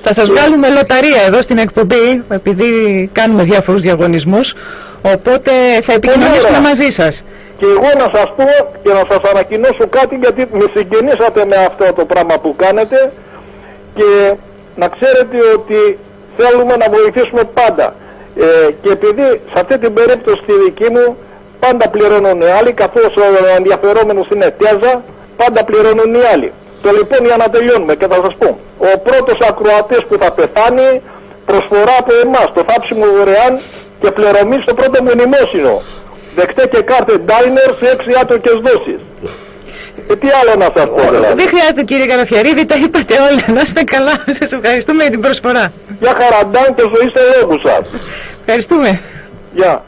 θα σας βγάλουμε λοταρία εδώ στην εκπομπή, επειδή κάνουμε διάφορους διαγωνισμούς, οπότε θα επικοινωνήσουμε μαζί σας. Και εγώ να σας πω και να σας ανακοινώσω κάτι γιατί με συγκινήσατε με αυτό το πράγμα που κάνετε και να ξέρετε ότι θέλουμε να βοηθήσουμε πάντα. Ε, και επειδή σε αυτή την περίπτωση τη δική μου πάντα πληρώνουν οι άλλοι καθώς ο ενδιαφερόμενος είναι τέζα πάντα πληρώνουν οι άλλοι. Το λοιπόν για να τελειώνουμε και θα σας πω. Ο πρώτος ακροατής που θα πεθάνει προσφορά από εμάς το θάψιμο δωρεάν και πληρωμή στο πρώτο μνημόσυνο. Δεκτέ και κάρτε diner σε έξι άτοκες δόσεις. Ε, τι άλλο να σας πω δηλαδή; Δεν χρειάζεται κύριε Καραφιαρίδη, τα είπατε όλα. Να είστε καλά. Σας ευχαριστούμε για την προσφορά. Για χαραντάν και ζωή στο λόγου σας. Ευχαριστούμε. Γεια.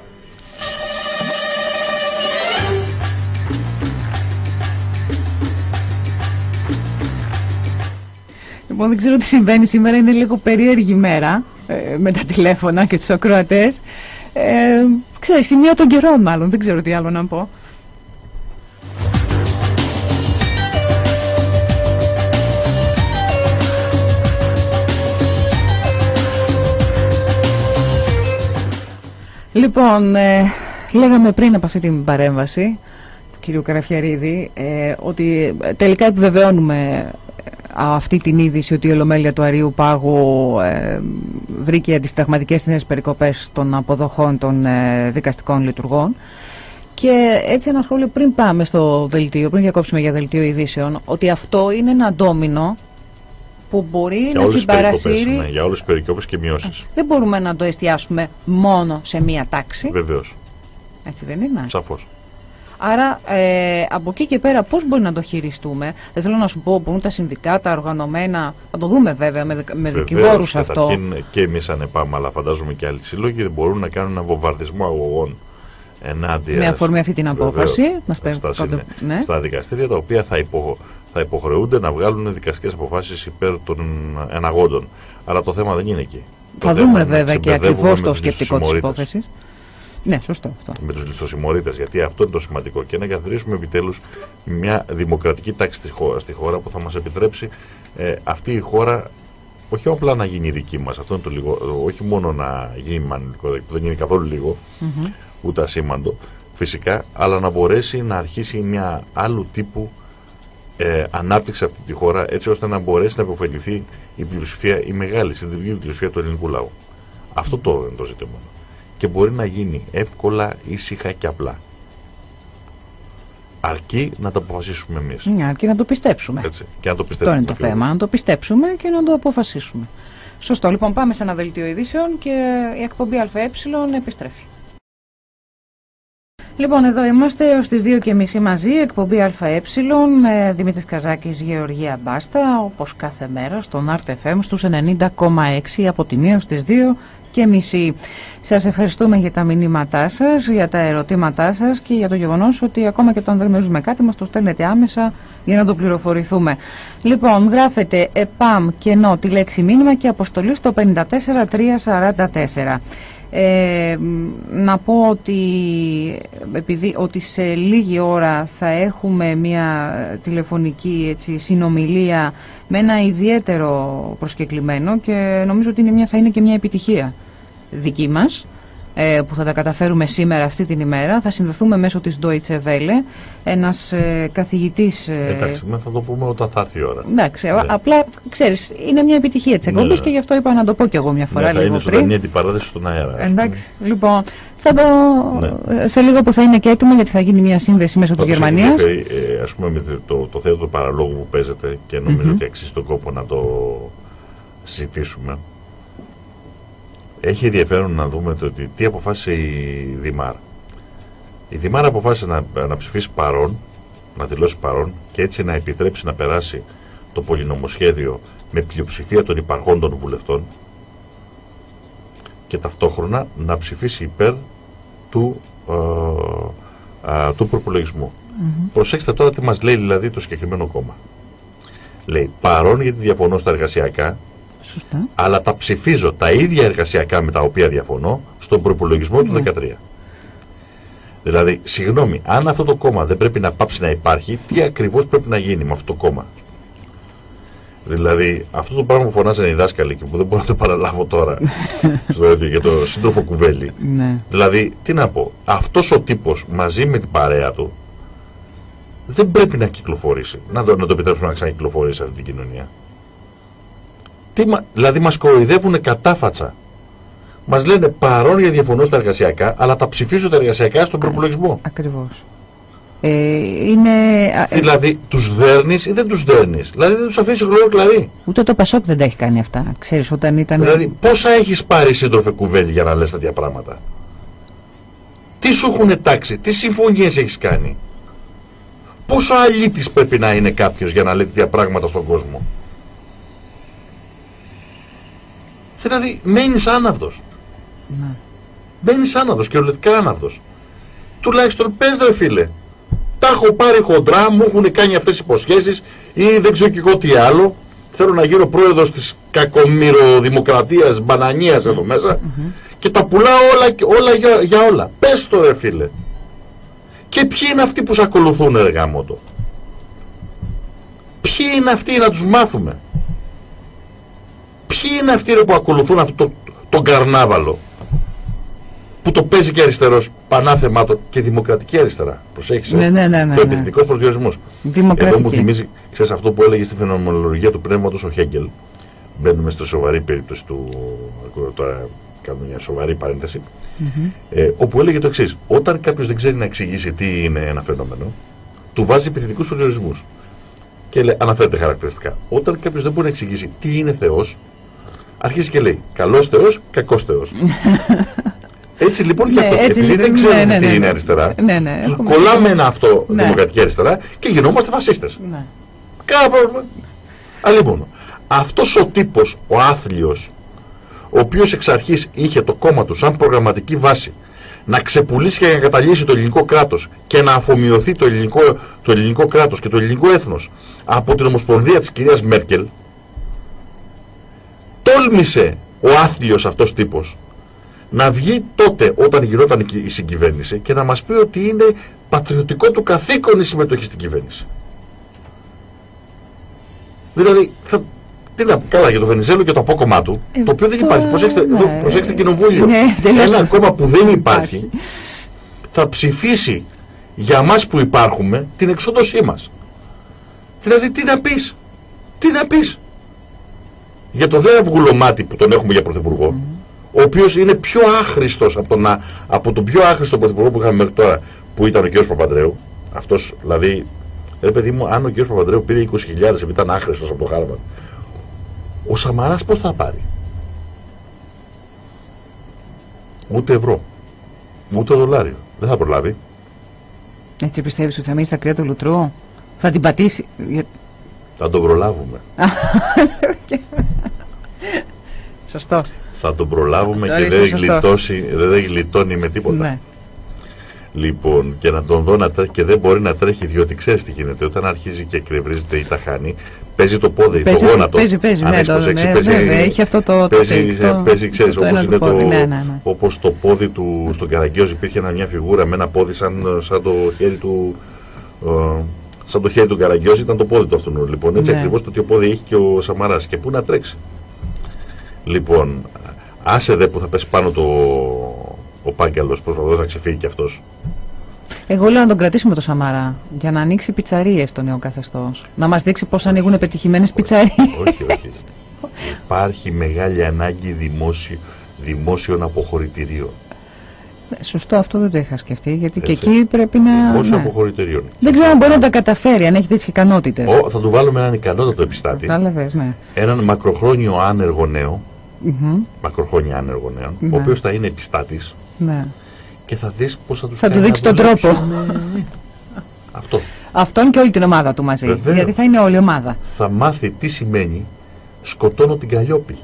Λοιπόν, δεν ξέρω τι συμβαίνει σήμερα. Είναι λίγο περίεργη μέρα ε, με τα τηλέφωνα και τους ακροατές. Ε, ξέρω, σημείο των καιρών μάλλον. Δεν ξέρω τι άλλο να πω. Λοιπόν, ε, λέγαμε πριν από αυτή την παρέμβαση του κυρίου Καραφιαρίδη ε, ότι τελικά επιβεβαιώνουμε αυτή την είδηση ότι η Ολομέλεια του Αρίου Πάγου ε, βρήκε αντισταγματικές νέες περικοπές των αποδοχών των ε, δικαστικών λειτουργών και έτσι ένα σχόλιο πριν πάμε στο δελτίο, πριν διακόψουμε για δελτίο ειδήσεων, ότι αυτό είναι ένα ντόμινο που μπορεί για να συμπαρασύρει... Ναι, για όλες τις περικοπές και μειώσεις. Δεν μπορούμε να το εστιάσουμε μόνο σε μία τάξη. Βεβαίως. Έτσι δεν είναι; Σαφώς. Άρα ε, από εκεί και πέρα πώς μπορεί να το χειριστούμε; Δεν θέλω να σου πω, μπορούν τα συνδικάτα, οργανωμένα, θα το δούμε βέβαια με, με δικηγόρους αυτό. και εμείς αν πάμε, αλλά φαντάζομαι και άλλοι σύλλογοι μπορούν να κάνουν ένα βομβαρδισμό αγωγών ενάντια. Με αφορμή αυτή την απόφαση. να στα, στα, ναι. στα δικαστήρια τα οποία θα, υπο, θα υποχρεούνται να βγάλουν δικαστικές αποφάσεις υπέρ των εναγόντων. Αλλά το θέμα δεν είναι εκεί. Θα δούμε βέβαια και ακριβώς το σκεπτικό της υπόθεσης. Ναι, σωστό αυτό. Με τους ληστοσημωρίτε, γιατί αυτό είναι το σημαντικό. Και να καθορίσουμε επιτέλους μια δημοκρατική τάξη στη χώρα, στη χώρα που θα μας επιτρέψει ε, αυτή η χώρα όχι απλά να γίνει δική μας, αυτό είναι το λίγο, όχι μόνο να γίνει μανιλικό, που δεν είναι καθόλου λίγο, mm -hmm. ούτε ασήμαντο, φυσικά, αλλά να μπορέσει να αρχίσει μια άλλου τύπου ε, ανάπτυξη αυτή τη χώρα, έτσι ώστε να μπορέσει να υποφεληθεί η πλειοψηφία, η μεγάλη συντηρητική πλειοψηφία του ελληνικού λαού. Αυτό το είναι το ζήτημα και μπορεί να γίνει εύκολα, ήσυχα και απλά. Αρκεί να το αποφασίσουμε εμείς. Ναι, αρκεί να το πιστέψουμε. Έτσι, και να το πιστέψουμε. Αυτό είναι το θέμα, να το πιστέψουμε και να το αποφασίσουμε. Σωστό. Λοιπόν, πάμε σε ένα δελτίο ειδήσεων και η εκπομπή ΑΕ επιστρέφει. Λοιπόν, εδώ είμαστε έω τις 2.30 μαζί, εκπομπή ΑΕ, Δημήτρης Καζάκης, Γεωργία Μπάστα, όπως κάθε μέρα στον RTFM στους 90,6 από τη 1 στι 2 και μισή. Σας ευχαριστούμε για τα μηνύματά σας, για τα ερωτήματά σας και για το γεγονός ότι ακόμα και όταν δεν γνωρίζουμε κάτι μας το στέλνετε άμεσα για να το πληροφορηθούμε. Λοιπόν, γράφετε ΕΠΑΜ κενό τη λέξη μήνυμα και αποστολή στο 54344. Ε, να πω ότι, επειδή, ότι σε λίγη ώρα θα έχουμε μια τηλεφωνική έτσι, συνομιλία με ένα ιδιαίτερο προσκεκλημένο και νομίζω ότι είναι μια, θα είναι και μια επιτυχία δική μας ε, που θα τα καταφέρουμε σήμερα αυτή την ημέρα. Θα συνδεθούμε μέσω της Deutsche Welle, ένας ε, καθηγητής... Ε, Εντάξει, θα το πούμε όταν θα έρθει η ώρα. Εντάξει, ναι. απλά ξέρεις, είναι μια επιτυχία της ναι, εκπομπής ναι, και γι' αυτό είπα να το πω κι εγώ μια φορά ναι, λίγο θα είναι πριν. αντιπαράθεση στον αέρα. Εντάξει, λοιπόν, θα το... Ναι. σε λίγο που θα είναι και έτοιμο γιατί θα γίνει μια σύνδεση μέσω της Γερμανίας. Ε, ας πούμε με το, το θέατρο παραλόγου που παίζεται και νομίζω mm -hmm. ότι αξίζει τον κόπο να το συζητήσουμε έχει ενδιαφέρον να δούμε το ότι τι αποφάσισε η Δημάρ. Η Δημάρ αποφάσισε να, να ψηφίσει παρόν, να δηλώσει παρόν και έτσι να επιτρέψει να περάσει το πολυνομοσχέδιο με πλειοψηφία των υπαρχόντων βουλευτών και ταυτόχρονα να ψηφίσει υπέρ του, ε, του προπολογισμού. Mm Προσέξτε τώρα τι μας λέει δηλαδή το συγκεκριμένο κόμμα. Λέει παρόν γιατί διαφωνώ στα εργασιακά Σωστά. Αλλά τα ψηφίζω τα ίδια εργασιακά με τα οποία διαφωνώ στον προπολογισμό του 2013. Ναι. Δηλαδή, συγγνώμη, αν αυτό το κόμμα δεν πρέπει να πάψει να υπάρχει, τι ακριβώς πρέπει να γίνει με αυτό το κόμμα; Δηλαδή, αυτό το πράγμα που φωνάζανε οι δάσκαλοι και που δεν μπορώ να το παραλάβω τώρα [LAUGHS] στο, για το σύντροφο κουβέλι. Ναι. Δηλαδή, τι να πω, αυτός ο τύπος μαζί με την παρέα του δεν πρέπει να κυκλοφορήσει. Να το, να το επιτρέψουμε να ξανακυκλοφορήσει σε αυτή την κοινωνία. Τι, μα- δηλαδή, μας κοροϊδεύουν κατάφατσα. Μας λένε παρόν για διαφωνώ στα εργασιακά, αλλά τα ψηφίζω τα εργασιακά στον προπολογισμό. Ακριβώς. Ε, είναι... α, ε, Δηλαδή, τους δέρνεις ή δεν τους δέρνεις; Δηλαδή, δεν τους αφήνεις γλώρο κλαρί. Ούτε το Πασόκ δεν τα έχει κάνει αυτά. Ξέρεις, όταν ήταν... Δηλαδή, πόσα έχεις πάρει σύντροφε κουβέλη για να λες τέτοια πράγματα; Τι σου έχουν τάξει, τι συμφωνίες έχεις κάνει; Πόσο αλήτης πρέπει να είναι κάποιος για να λέει τέτοια πράγματα στον κόσμο; Δηλαδή, μένεις άναυδος. Ναι. Μένεις άναυδος, κυριολεκτικά άναυδος. Τουλάχιστον πες ρε φίλε. Τα έχω πάρει χοντρά, μου έχουν κάνει αυτές τι υποσχέσεις ή δεν ξέρω και εγώ τι άλλο. Θέλω να γίνω πρόεδρος της κακομοιροδημοκρατίας μπανανίας εδώ μέσα και τα πουλάω όλα, όλα για, για όλα. Πες το ρε φίλε. Και ποιοι είναι αυτοί που σε ακολουθούν, ρε γάμοτο. Ποιοι είναι αυτοί να τους μάθουμε; Ποιοι είναι αυτοί ρε, που ακολουθούν αυτό το, τον καρνάβαλο που το παίζει και αριστερός πανάθεμά το και δημοκρατική αριστερά; Προσέχεις, ε. Ναι, ναι, ναι, ναι, Το ναι. επιθετικός προσδιορισμός. Εδώ μου Δημοκρατική. θυμίζει, ξέρεις, αυτό που έλεγε στη φαινομενολογία του πνεύματος ο Χέγκελ. Μπαίνουμε στη σοβαρή περίπτωση του. Τώρα κάνουμε μια σοβαρή παρένθεση. Μμμ. Ε, όπου έλεγε το εξής: Όταν κάποιος δεν ξέρει να εξηγήσει τι είναι ένα φαινόμενο, του βάζει επιθετικούς προσδιορισμούς. Και λέει, αναφέρεται χαρακτηριστικά. Όταν κάποιος δεν μπορεί να εξηγήσει τι είναι Θεός, αρχίζει και λέει καλός Θεός, κακός Θεός. [LAUGHS] έτσι λοιπόν και Ναι, αυτό. έτσι Επειδή λοιπόν, δεν ξέρουμε ναι, ναι, τι ναι, είναι ναι. αριστερά, Ναι, ναι, έχουμε- κολλάμε ένα αυτό Ναι. δημοκρατική αριστερά και γινόμαστε φασίστες. Ναι. Κάνα πρόβλημα. Αλλά λοιπόν, αυτός ο τύπος, ο άθλιος, ο οποίος εξ αρχής είχε το κόμμα του σαν προγραμματική βάση να ξεπουλήσει και να καταλύσει το ελληνικό κράτος και να αφομοιωθεί το ελληνικό, το ελληνικό κράτος και το ελληνικό έθνος από την ομοσπονδία της κυρίας Μέρκελ, τόλμησε ο άθλιος αυτός τύπος να βγει τότε όταν γινόταν η η συγκυβέρνηση και να μας πει ότι είναι πατριωτικό του καθήκον η συμμετοχή στην κυβέρνηση. Δηλαδή, θα, τι να πω, καλά για το Βενιζέλο και το απόκομμά του, Ε, το οποίο δεν το- υπάρχει. Προσέξτε, ναι. εδώ, προσέξτε κοινοβούλιο. Ναι, τελείως. Ένα κόμμα που δεν υπάρχει θα ψηφίσει για μας που υπάρχουμε την εξόδωσή μας. Δηλαδή, τι να πεις; Τι να πεις; Για το δε αυγουλωμάτι που τον έχουμε για πρωθυπουργό, ο οποίος είναι πιο άχρηστος από τον, α- από τον πιο άχρηστο πρωθυπουργό που είχαμε μέχρι τώρα, που ήταν ο κ. Παπαντρέου. Αυτός, δηλαδή, ρε παιδί μου, αν ο κ. Παπαντρέου πήρε 20.000 επειδή ήταν άχρηστος από το Χάρβαρντ, ο Σαμαράς πώς θα πάρει; Ούτε ευρώ. Ούτε δολάριο. Δεν θα προλάβει. Έτσι πιστεύεις ότι θα μείνεις στα κρύα του λουτρού. Θα την πατήσει. Για- Θα τον προλάβουμε. [LAUGHS] Σωστός. Θα τον προλάβουμε Τώρα και είσαι δεν, σωστός. γλιτώσει, δεν γλιτώνει με τίποτα. Ναι. Λοιπόν, και να τον δω να τρέχει και δεν μπορεί να τρέχει διότι ξέρεις τι γίνεται. Όταν αρχίζει και εκνευρίζεται ή τα χάνει, παίζει το πόδι, Παίζει- το γόνατο. παίζει, παίζει, Αν ναι, έχεις το- προσέξει, ναι, παίζει, βέβαια, έχει αυτό το- το- Παίζει, το- παίζει ξέρεις, το όπως ένα του είναι το, πόδι, ναι, ναι, ναι. όπως το πόδι του στον Καραγκιόζη υπήρχε ένα- μια φιγούρα με ένα πόδι σαν, σαν το χέρι του. ε, σαν το χέρι του Καραγκιόζη ήταν το πόδι του αυτού. Λοιπόν, έτσι Ναι. ακριβώς το τι πόδι έχει και ο Σαμαράς. Και πού να τρέξει. Λοιπόν, άσε δε που θα πέσει πάνω το, ο Πάγκαλος προσπαθώντας να ξεφύγει κι αυτός. Εγώ λέω να τον κρατήσουμε το Σαμαρά για να ανοίξει πιτσαρίες στο νέο καθεστώς. Να μας δείξει πώς ανοίγουν πετυχημένες πιτσαρίες. όχι, όχι. Υπάρχει μεγάλη ανάγκη δημόσιο, δημόσιων αποχωρητηρίων. Σωστό, αυτό δεν το είχα σκεφτεί. Γιατί και Έτσι. εκεί πρέπει να. Δημόσιων ναι. αποχωρητηρίων. Δεν ξέρω αν μπορεί να τα καταφέρει, αν έχει τέτοιες ικανότητες. Ω, θα του βάλουμε έναν ικανότατο επιστάτη. Κατάλαβε, ναι. Έναν μακροχρόνιο άνεργο νέο. Μμμ, Μακροχρόνιο άνεργο νέο. Ναι. Ο οποίος θα είναι επιστάτης ναι. και θα δεις πώς θα τους Θα του κάνει δείξει να τον τρόπο. δουλέψουν. [LAUGHS] Αυτό. Αυτόν και όλη την ομάδα του μαζί. Βεβαίως. Γιατί θα είναι όλη η ομάδα. θα μάθει τι σημαίνει σκοτώνω την Καλλιόπη.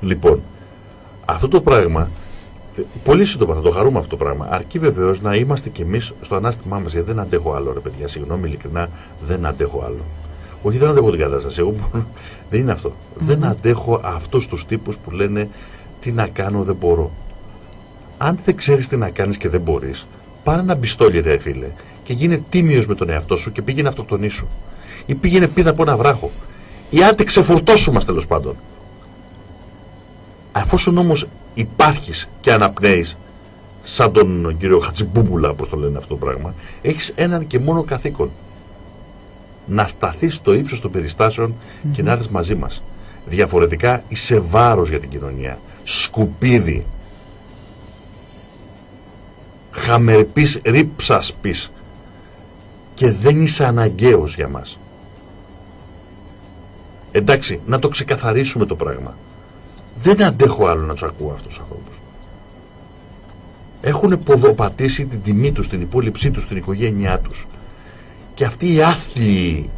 Λοιπόν, αυτό το πράγμα, θε- πολύ σύντομα θα το χαρούμε αυτό το πράγμα, αρκεί βεβαίως να είμαστε κι εμείς στο ανάστημά μας, γιατί δεν αντέχω άλλο ρε παιδιά, συγγνώμη ειλικρινά, δεν αντέχω άλλο. Όχι δεν αντέχω την κατάσταση, εγώ μπορώ- δεν είναι αυτό. Δεν αντέχω αυτούς τους τύπους που λένε τι να κάνω δεν μπορώ. Αν δεν ξέρεις τι να κάνεις και δεν μπορείς, πάρε ένα μπιστόλι ρε φίλε και γίνε τίμιος με τον εαυτό σου και πήγαινε αυτοκτονήσου. ή πήγαινε πίδα από ένα βράχο. Ή άντε ξεφορτώσου μας τέλος πάντων. Αφόσον όμως υπάρχεις και αναπνέεις σαν τον κύριο Χατσιμπούμπουλα όπως το λένε αυτό το πράγμα έχεις έναν και μόνο καθήκον. Να σταθείς στο ύψος των περιστάσεων και να έρθεις μαζί μας. Διαφορετικά είσαι βάρος για την κοινωνία. Σκουπίδι. Χαμερπής ρίψας πεις και δεν είσαι αναγκαίος για μας. Εντάξει να το ξεκαθαρίσουμε το πράγμα δεν αντέχω άλλο να τους ακούω αυτούς τους ανθρώπους έχουν ποδοπατήσει την τιμή τους, την υπόλοιψή τους, την οικογένειά τους και αυτοί οι άθλοι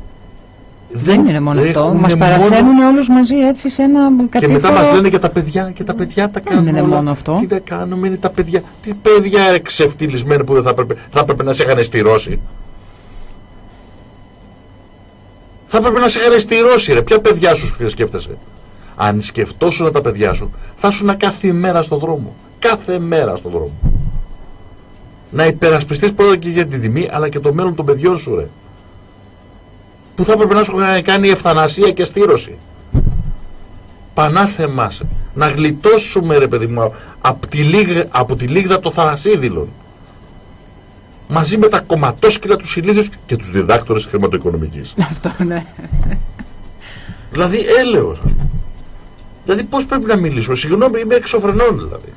δεν, είναι μόνο αυτό. Μας παρασένουν μόνο... όλους μαζί έτσι σε ένα κατήφορο. Και μετά μας λένε για τα παιδιά και τα παιδιά τα κάνουν. Δεν είναι μόνο αυτό. Τι να κάνουμε, είναι τα παιδιά. Τι παιδιά εξευτυλισμένα που δεν θα έπρεπε, θα έπρεπε να σε είχαν στηρώσει. Θα έπρεπε να σε είχαν στηρώσει, ρε. Ποια παιδιά σου σκέφτεσαι; Αν σκεφτόσουν τα παιδιά σου, θα σου κάθε μέρα στον δρόμο. Κάθε μέρα στον δρόμο. Να υπερασπιστείς πρώτα και για την τιμή, αλλά και το μέλλον των παιδιών σου, ρε που θα έπρεπε να σου κάνει ευθανασία και στήρωση. Πανάθεμά Να γλιτώσουμε ρε παιδί μου από τη, λίγα, από τη λίγδα των θανασίδηλων. Μαζί με τα κομματόσκυλα τους ηλίδιους και τους διδάκτορες χρηματοοικονομικής. Αυτό ναι. Δηλαδή έλεος. Δηλαδή πώς πρέπει να μιλήσω; Συγγνώμη είμαι εξωφρενών δηλαδή.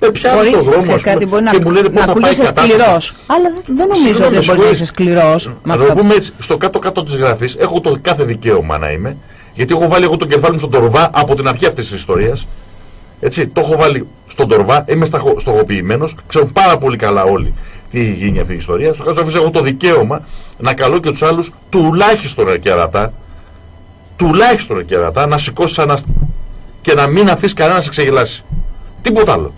Με πιάνει στον δρόμο ας πούμε, μπορεί και μου λένε πώς θα πάει η κατάσταση. Αλλά δεν νομίζω ότι μπορεί να είσαι σκληρός. Να το πούμε έτσι, στο κάτω-κάτω της γραφής έχω το κάθε δικαίωμα να είμαι, γιατί έχω βάλει εγώ τον κεφάλι μου στον τορβά από την αρχή αυτής της ιστορίας. Έτσι, το έχω βάλει στον τορβά, είμαι στοχοποιημένος, ξέρω πάρα πολύ καλά όλοι τι έχει γίνει αυτή η ιστορία. Στο κάτω έχω το δικαίωμα να καλώ και τους άλλους τουλάχιστον κερατά, τουλάχιστον κερατά να σηκώσεις ένα και να μην αφήσεις κανένα να σε ξεγελάσει. Τίποτα άλλο.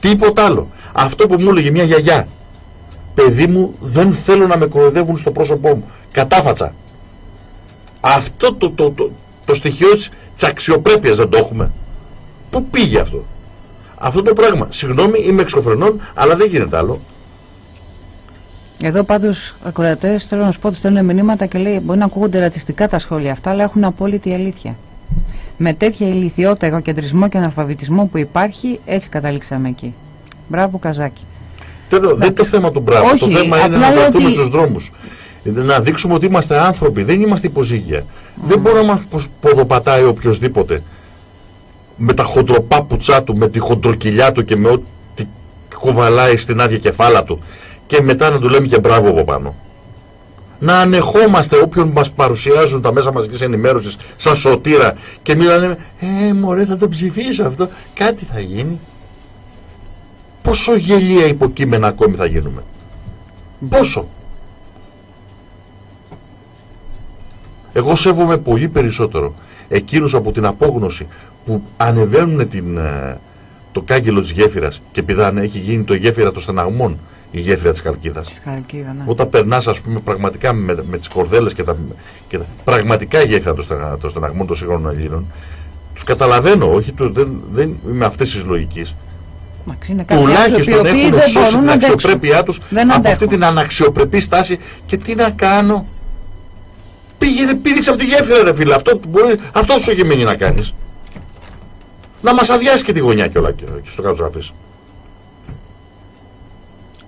Τίποτα άλλο. Αυτό που μου έλεγε μια γιαγιά. Παιδί μου δεν θέλω να με κοροϊδεύουν στο πρόσωπό μου. Κατάφατσα. Αυτό το, το, το, το στοιχείο της, της αξιοπρέπειας δεν το έχουμε. Πού πήγε αυτό; Αυτό το πράγμα. Συγγνώμη είμαι εξωφρενών αλλά δεν γίνεται άλλο. Εδώ πάντως ακροατές θέλω να σου πω ότι στέλνουν μηνύματα και λέει: Μπορεί να ακούγονται ρατσιστικά τα σχόλια αυτά, αλλά έχουν απόλυτη αλήθεια με τέτοια ηλικιότητα, εγωκεντρισμό και αναλφαβητισμό που υπάρχει, έτσι καταλήξαμε εκεί. Μπράβο, Καζάκι. Τέλος, δεν είναι το θέμα του μπράβο. το θέμα είναι να βρεθούμε ότι... στους δρόμους. Να δείξουμε ότι είμαστε άνθρωποι, δεν είμαστε υποζύγια. Δεν μπορεί να μας ποδοπατάει οποιοδήποτε με τα χοντροπάπουτσά του, με τη χοντροκυλιά του και με ό,τι κουβαλάει στην άδεια κεφάλα του και μετά να του λέμε και μπράβο από πάνω να ανεχόμαστε όποιον μας παρουσιάζουν τα μέσα μαζικής ενημέρωσης σαν σωτήρα και μιλάνε «Ε, μωρέ θα το ψηφίσω αυτό, κάτι θα γίνει». Πόσο γελία υποκείμενα ακόμη θα γίνουμε. Πόσο. Εγώ σέβομαι πολύ περισσότερο εκείνους από την απόγνωση που ανεβαίνουν την, ε, το κάγκελο της γέφυρας και πηδάνε, έχει γίνει το γέφυρα των στεναγμών η γέφυρα της Καλκίδας. ναι. Όταν περνάς ας πούμε πραγματικά με, με τις κορδέλες και τα, και τα πραγματικά η γέφυρα των στεναγμών των σύγχρονων Ελλήνων, τους καταλαβαίνω, όχι, το, δεν, δεν είμαι αυτές τις λογικές. Τουλάχιστον έχουν σώσει την αξιοπρέπειά τους από αυτή την αναξιοπρεπή στάση και τι να κάνω; Πήγαινε, πήδηξε από τη γέφυρα ρε φίλε, αυτό, μπορεί, αυτός σου έχει μείνει να κάνεις. Να μας αδειάσει και τη γωνιά και όλα και στο κάτω αφήσει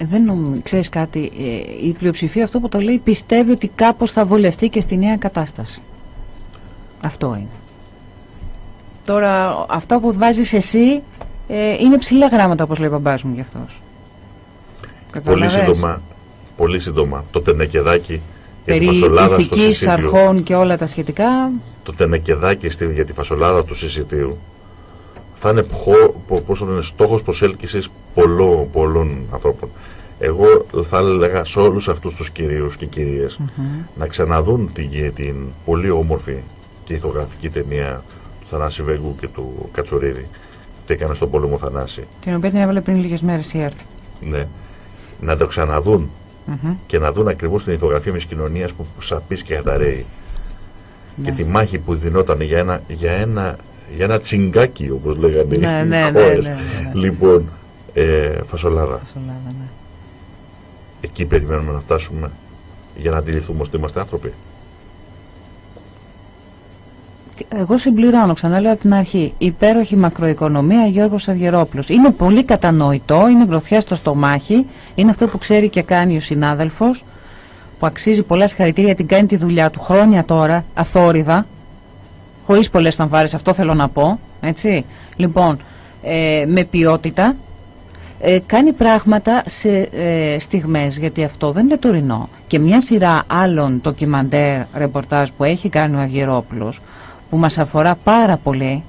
δεν νομίζω, ξέρεις κάτι, ε, η πλειοψηφία αυτό που το λέει πιστεύει ότι κάπως θα βολευτεί και στη νέα κατάσταση. Αυτό είναι. Τώρα αυτό που βάζεις εσύ ε, είναι ψηλά γράμματα όπως λέει ο μπαμπάς μου γι' αυτός. Πολύ σύντομα, πολύ σύντομα. Το τενεκεδάκι για τη φασολάδα ηθικής, αρχών και όλα τα σχετικά. Το τενεκεδάκι για τη φασολάδα του συσιτίου θα είναι, πόσο είναι στόχος προσέλκυσης πολλών, πολλών ανθρώπων. Εγώ θα έλεγα σε όλους αυτούς τους κυρίους και κυρίες να ξαναδούν την, την πολύ όμορφη και ηθογραφική ταινία του Θανάση Βέγκου και του Κατσουρίδη που έκανε στον πόλεμο Θανάση. Την οποία την έβαλε πριν λίγες μέρες η ΕΡΤ. Ναι. Να το ξαναδούν και να δουν ακριβώς την ηθογραφία μιας κοινωνίας που σαπείς και καταραίει. Και ναι. τη μάχη που δινόταν για ένα, για ένα για ένα τσιγκάκι όπως λέγανε ναι, οι ναι, [LAUGHS] ναι, ναι, ναι, Λοιπόν, ε, φασολάδα. φασολάδα Εκεί περιμένουμε να φτάσουμε. για να αντιληφθούμε ότι είμαστε άνθρωποι. Εγώ συμπληρώνω, ξαναλέω από την αρχή. Υπέροχη μακροοικονομία Γιώργος Αυγερόπουλος. Είναι πολύ κατανοητό, είναι γροθιά στο στομάχι, είναι αυτό που ξέρει και κάνει ο συνάδελφος, που αξίζει πολλά συγχαρητήρια, την κάνει τη δουλειά του χρόνια τώρα, αθόρυβα, χωρίς πολλές φανφάρες, αυτό θέλω να πω, έτσι. Λοιπόν, ε, με ποιότητα, ε, κάνει πράγματα σε ε, στιγμές, γιατί αυτό δεν είναι τωρινό. Και μια σειρά άλλων ντοκιμαντέρ ρεπορτάζ που έχει κάνει ο Αυγερόπουλος, που μας αφορά πάρα πολύ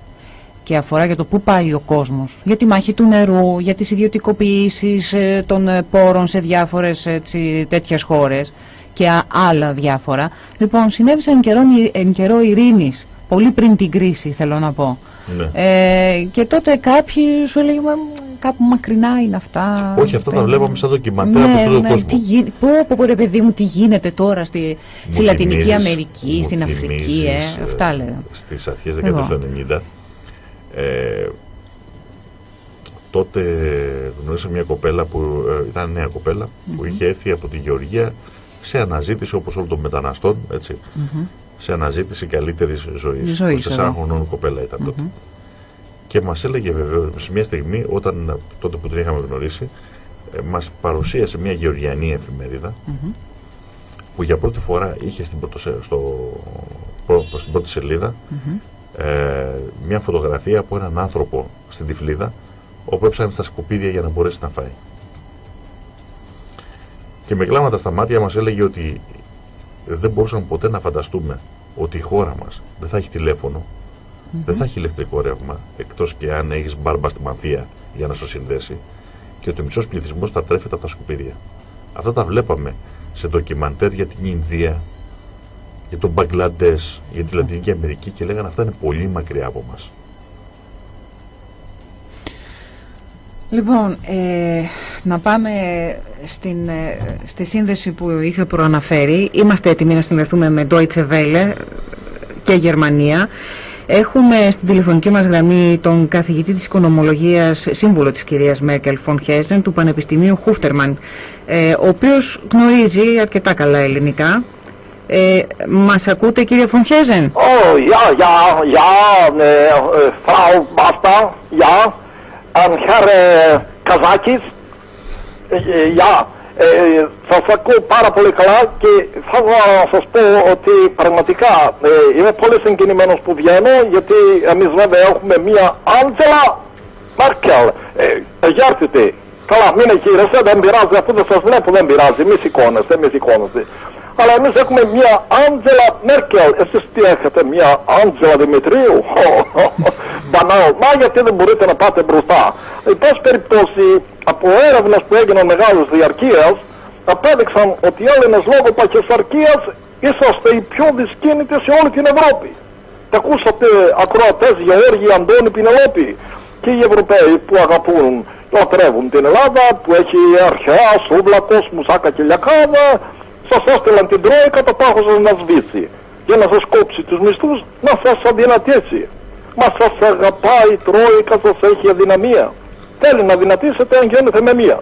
και αφορά για το πού πάει ο κόσμος, για τη μάχη του νερού, για τις ιδιωτικοποιήσεις ε, των ε, πόρων σε διάφορες έτσι, τέτοιες χώρες και άλλα διάφορα. Λοιπόν, συνέβησαν καιρό, εν καιρό ειρήνης, πολύ πριν την κρίση θέλω να πω. Ναι. Ε, και τότε κάποιοι σου έλεγαν κάπου μακρινά είναι αυτά. Όχι, αυτά τα βλέπαμε σαν δοκιμαντέρ ναι, από αυτόν τον ναι, κόσμο. Τι γι... Πω, πω, πω, ρε παιδί μου, τι γίνεται τώρα στη, στη Μου Λατινική θυμίζεις- Αμερική, μου στην Αφρική, θυμίζεις, ε, αυτά λέω. Στις αρχές Εγώ. δεκαετίας του 90 ε, τότε γνώρισα μια κοπέλα που ε, ήταν νέα κοπέλα που είχε έρθει από τη Γεωργία σε αναζήτηση όπως όλων των μεταναστών έτσι, Μμμ. Σε αναζήτηση καλύτερης ζωής. Ζωής, 24 εδώ. χρονών κοπέλα ήταν τότε. Μμμ. Και μας έλεγε βεβαίως σε μια στιγμή όταν τότε που την είχαμε γνωρίσει ε, μας παρουσίασε μια γεωργιανή εφημερίδα Μμμ. που για πρώτη φορά είχε στην, πρωτοσε- στο, πρω- στην πρώτη σελίδα Μμμ. ε, μια φωτογραφία από έναν άνθρωπο στην Τυφλίδα όπου έψανε στα σκουπίδια για να μπορέσει να φάει. Και με κλάματα στα μάτια μας έλεγε ότι δεν μπορούσαμε ποτέ να φανταστούμε ότι η χώρα μας δεν θα έχει τηλέφωνο, δεν θα έχει ηλεκτρικό ρεύμα, εκτός και αν έχεις μπάρμπα στη μανθία για να σου συνδέσει και ότι ο μισός πληθυσμός θα τρέφεται από τα σκουπίδια. Αυτά τα βλέπαμε σε ντοκιμαντέρ για την Ινδία, για τον Μπαγκλαντές, για τη Λατινική Αμερική και λέγανε αυτά είναι πολύ μακριά από μας. Λοιπόν, ε, να πάμε στην, ε, στη σύνδεση που είχε προαναφέρει. Είμαστε έτοιμοι να συνδεθούμε με Deutsche Welle και Γερμανία. Έχουμε στην τηλεφωνική μας γραμμή τον καθηγητή της οικονομολογίας, σύμβουλο της κυρίας Μέρκελ Φον Χέζεν του Πανεπιστημίου Χούφτερμαν, ε, ο οποίος γνωρίζει αρκετά καλά ελληνικά. Ε, μας ακούτε κύριε Φον Χέζεν; Oh, ja, ja, ja, äh, äh, Frau Basta, ja, an Herr äh, Kazakis, äh, ja, ε, σας ακούω πάρα πολύ καλά και θα ήθελα να σας πω ότι πραγματικά ε, είμαι πολύ συγκινημένος που βγαίνω γιατί εμείς βέβαια έχουμε μία Άντζελα Μάρκελ. Ε, ε, γιάρτητε. Καλά, μην εγχείρεσαι, δεν πειράζει, αφού δεν σας βλέπω δεν πειράζει, μη σηκώνεστε, μη σηκώνεστε. Αλλά εμείς έχουμε μία Άντζελα Μέρκελ. Εσείς τι έχετε, μία Άντζελα Δημητρίου; Μπανάλ. Μα γιατί δεν μπορείτε να πάτε μπροστά. Εν πάση περιπτώσει, από έρευνες που έγιναν μεγάλες διαρκείας, απέδειξαν ότι οι Έλληνες λόγω παχυσαρκίας είσαστε οι πιο δυσκίνητοι σε όλη την Ευρώπη. Τα ακούσατε ακροατές Γεώργη, Αντώνη, Πινελόπη και οι Ευρωπαίοι που αγαπούν, λατρεύουν την Ελλάδα, που έχει αρχαία, σούβλακος, μουσάκα και λιακάδα, σας έστειλαν την Τρόικα το πάχος σας να σβήσει για να σας κόψει τους μισθούς, να σας αδυνατήσει. Μα σας αγαπάει η Τρόικα, σας έχει αδυναμία. Θέλει να δυνατήσετε αν γίνετε με μία.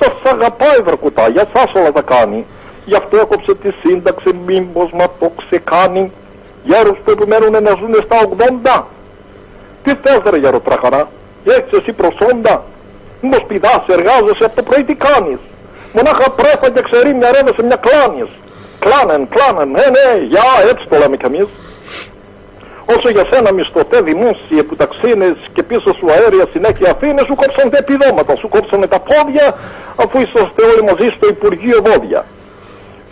Σας αγαπάει βρακουτά, για σας όλα τα κάνει. Γι' αυτό έκοψε τη σύνταξη, μήπως μα το ξεκάνει. Γέρους που επιμένουν να ζουν στα 80. Τι θες ρε γεροτράχαρα, έχεις εσύ προσόντα. Μήπως πηδάς, εργάζεσαι από το πρωί τι κάνεις. Μονάχα πρέφα και ξερίμια ρεύεσαι μια κλάνης. Κλάνεν, κλάνεν, ναι, ναι, για έτσι το λέμε κι εμείς. Όσο για σένα μισθωτέ δημόσιε που ταξίνες και πίσω σου αέρια συνέχεια αφήνες σου κόψαν τα επιδόματα, σου κόψανε τα πόδια αφού είσαστε όλοι μαζί στο Υπουργείο Βόδια.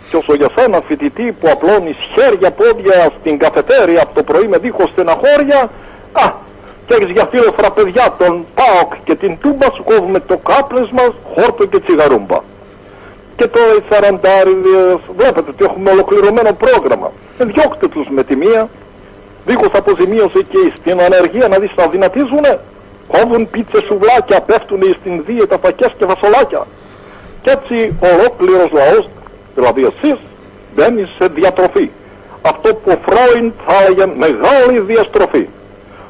Και όσο για σένα φοιτητή που απλώνεις χέρια πόδια στην καφετέρια από το πρωί με δίχως στεναχώρια, α, και έχεις για φίλο παιδιά τον ΠΑΟΚ και την Τούμπα σου κόβουμε το κάπνισμα, χόρτο και τσιγαρούμπα. Και τώρα οι σαραντάριδες βλέπετε ότι έχουμε ολοκληρωμένο πρόγραμμα. Ε, Διώκτε τους με τη μία, δίχως αποζημίωση και στην ανεργία να δεις να δυνατίζουνε. Κόβουν πίτσες σουβλάκια, πέφτουν στην δίαιτα φακές και βασολάκια. Και έτσι ολόκληρος λαός, δηλαδή εσείς, μπαίνει σε διατροφή. Αυτό που ο Φρόιντ θα έλεγε μεγάλη διαστροφή.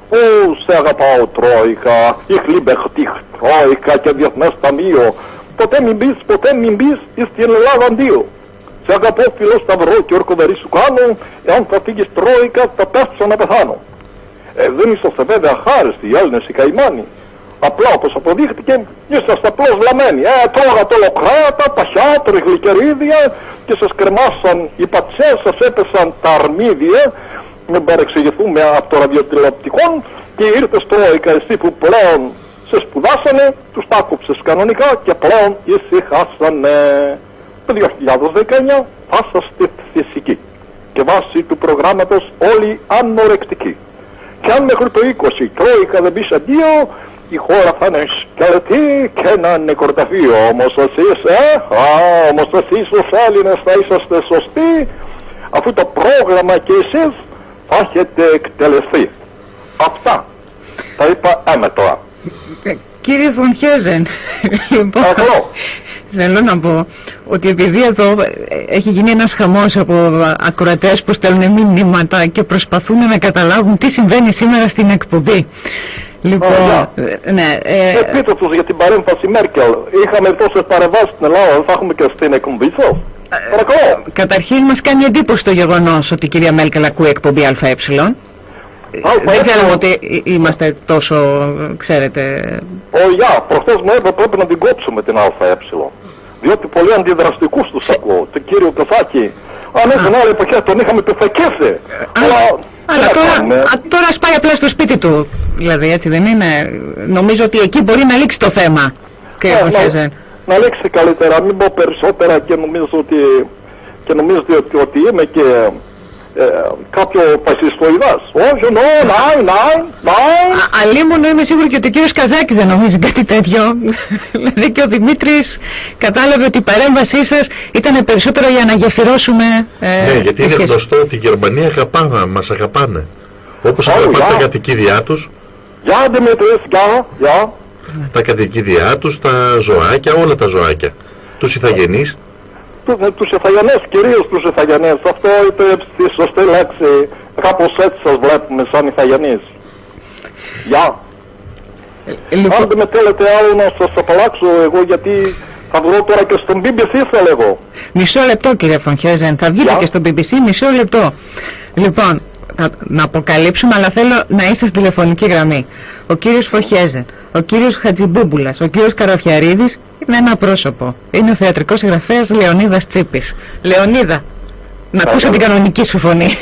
Ω, σε αγαπάω Τρόικα, ich liebe dich Τρόικα και Διεθνές Ταμείο. Ποτέ μην μπεις, ποτέ μην μπεις εις την Ελλάδα αντίο. Σε αγαπώ φιλό σταυρό και ορκοβερή σου κάνω, εάν θα φύγεις τρόικα θα πέφτω να πεθάνω. Ε, δεν είσαστε βέβαια χάριστοι οι Έλληνες οι καημάνοι. Απλά όπως αποδείχτηκε είσαστε απλώς λαμμένοι. Ε, τρώγατε ολοκράτα, παχιά, τριγλικερίδια και σας κρεμάσαν οι πατσές, σας έπεσαν τα αρμίδια μην παρεξηγηθούμε από το ραδιοτηλεοπτικό και ήρθες τρόικα εσύ που πλέον σε σπουδάσανε, τους τα κανονικά και πλέον ησυχάσανε. Το 2019 θα είστε φυσικοί και βάσει του προγράμματος όλοι ανορεκτικοί. Και αν μέχρι το 20 τρόικα δεν μπει αντίο, η χώρα θα είναι σκελετή και ένα νεκροταφείο. Όμως εσείς, ε, α, όμως εσείς ως Έλληνες θα είσαστε σωστοί, αφού το πρόγραμμα και εσείς θα έχετε εκτελεστεί. Αυτά. Τα είπα έμετρα. Κύριε Φωνχέζεν, [LAUGHS] λοιπόν, θέλω να πω ότι επειδή εδώ έχει γίνει ένας χαμός από ακροατές που στέλνουν μηνύματα και προσπαθούν να καταλάβουν τι συμβαίνει σήμερα στην εκπομπή. Λοιπόν, ε, ναι. Ε, ε, πείτε τους για την παρέμφαση Μέρκελ. Είχαμε τόσες παρεμβάσεις στην Ελλάδα, θα έχουμε και στην εκπομπή σας. Παρακαλώ. Καταρχήν μας κάνει εντύπωση το γεγονός ότι η κυρία Μέρκελ ακούει εκπομπή ΑΕ. Δεν ξέραμε ότι είμαστε τόσο, ξέρετε... Ο Γεια, προχθές μου είπε πρέπει να την κόψουμε την ΑΕ. Διότι πολλοί αντιδραστικούς τους ακούω. Το κύριο Κασάκη, αν την άλλη εποχή τον είχαμε πεθακίσει. Αλλά, αλλά τώρα, τώρα σπάει απλά στο σπίτι του. Δηλαδή έτσι δεν είναι; Νομίζω ότι εκεί μπορεί να λήξει το θέμα. Και να, να λήξει καλύτερα, μην πω περισσότερα και νομίζω ότι, και νομίζω ότι, ότι είμαι και ε, κάποιο φασιστοειδάς. Όχι, ναι, ναι, ναι, ναι. Αλλήμον είμαι σίγουρη και ότι ο κύριος Καζάκης δεν νομίζει κάτι τέτοιο. [LAUGHS] δηλαδή και ο Δημήτρης κατάλαβε ότι η παρέμβασή σας ήταν περισσότερο για να γεφυρώσουμε... Ε, ναι, γιατί είναι γνωστό ότι οι Γερμανοί αγαπάνε, μας αγαπάνε. Όπως αγαπάνε τα κατοικίδια τους. Γεια Δημήτρης, γεια, γεια. Τα κατοικίδια τους, τα ζωάκια, όλα τα ζωάκια. Τους ηθαγενείς τους Ιθαγενές, κυρίως τους Ιθαγενές. Αυτό είπε στη σωστή λέξη. Κάπως έτσι σας βλέπουμε σαν Ιθαγενείς. Γεια. Ε, λοιπόν... Αν δεν με θέλετε άλλο να σας απαλλάξω εγώ γιατί θα βρω τώρα και στον BBC θα λέγω. Μισό λεπτό κύριε Φωνχέζεν, θα βγείτε και στον BBC μισό λεπτό. Λοιπόν, να αποκαλύψουμε, αλλά θέλω να είστε στη τηλεφωνική γραμμή. Ο κύριος Φοχέζεν, ο κύριος Χατζιμπούμπουλας, ο κύριος Καραφιαρίδης είναι ένα πρόσωπο. Είναι ο θεατρικός συγγραφέας Λεωνίδας Τσίπης. Λεωνίδα, να ακούσω την κανονική σου φωνή.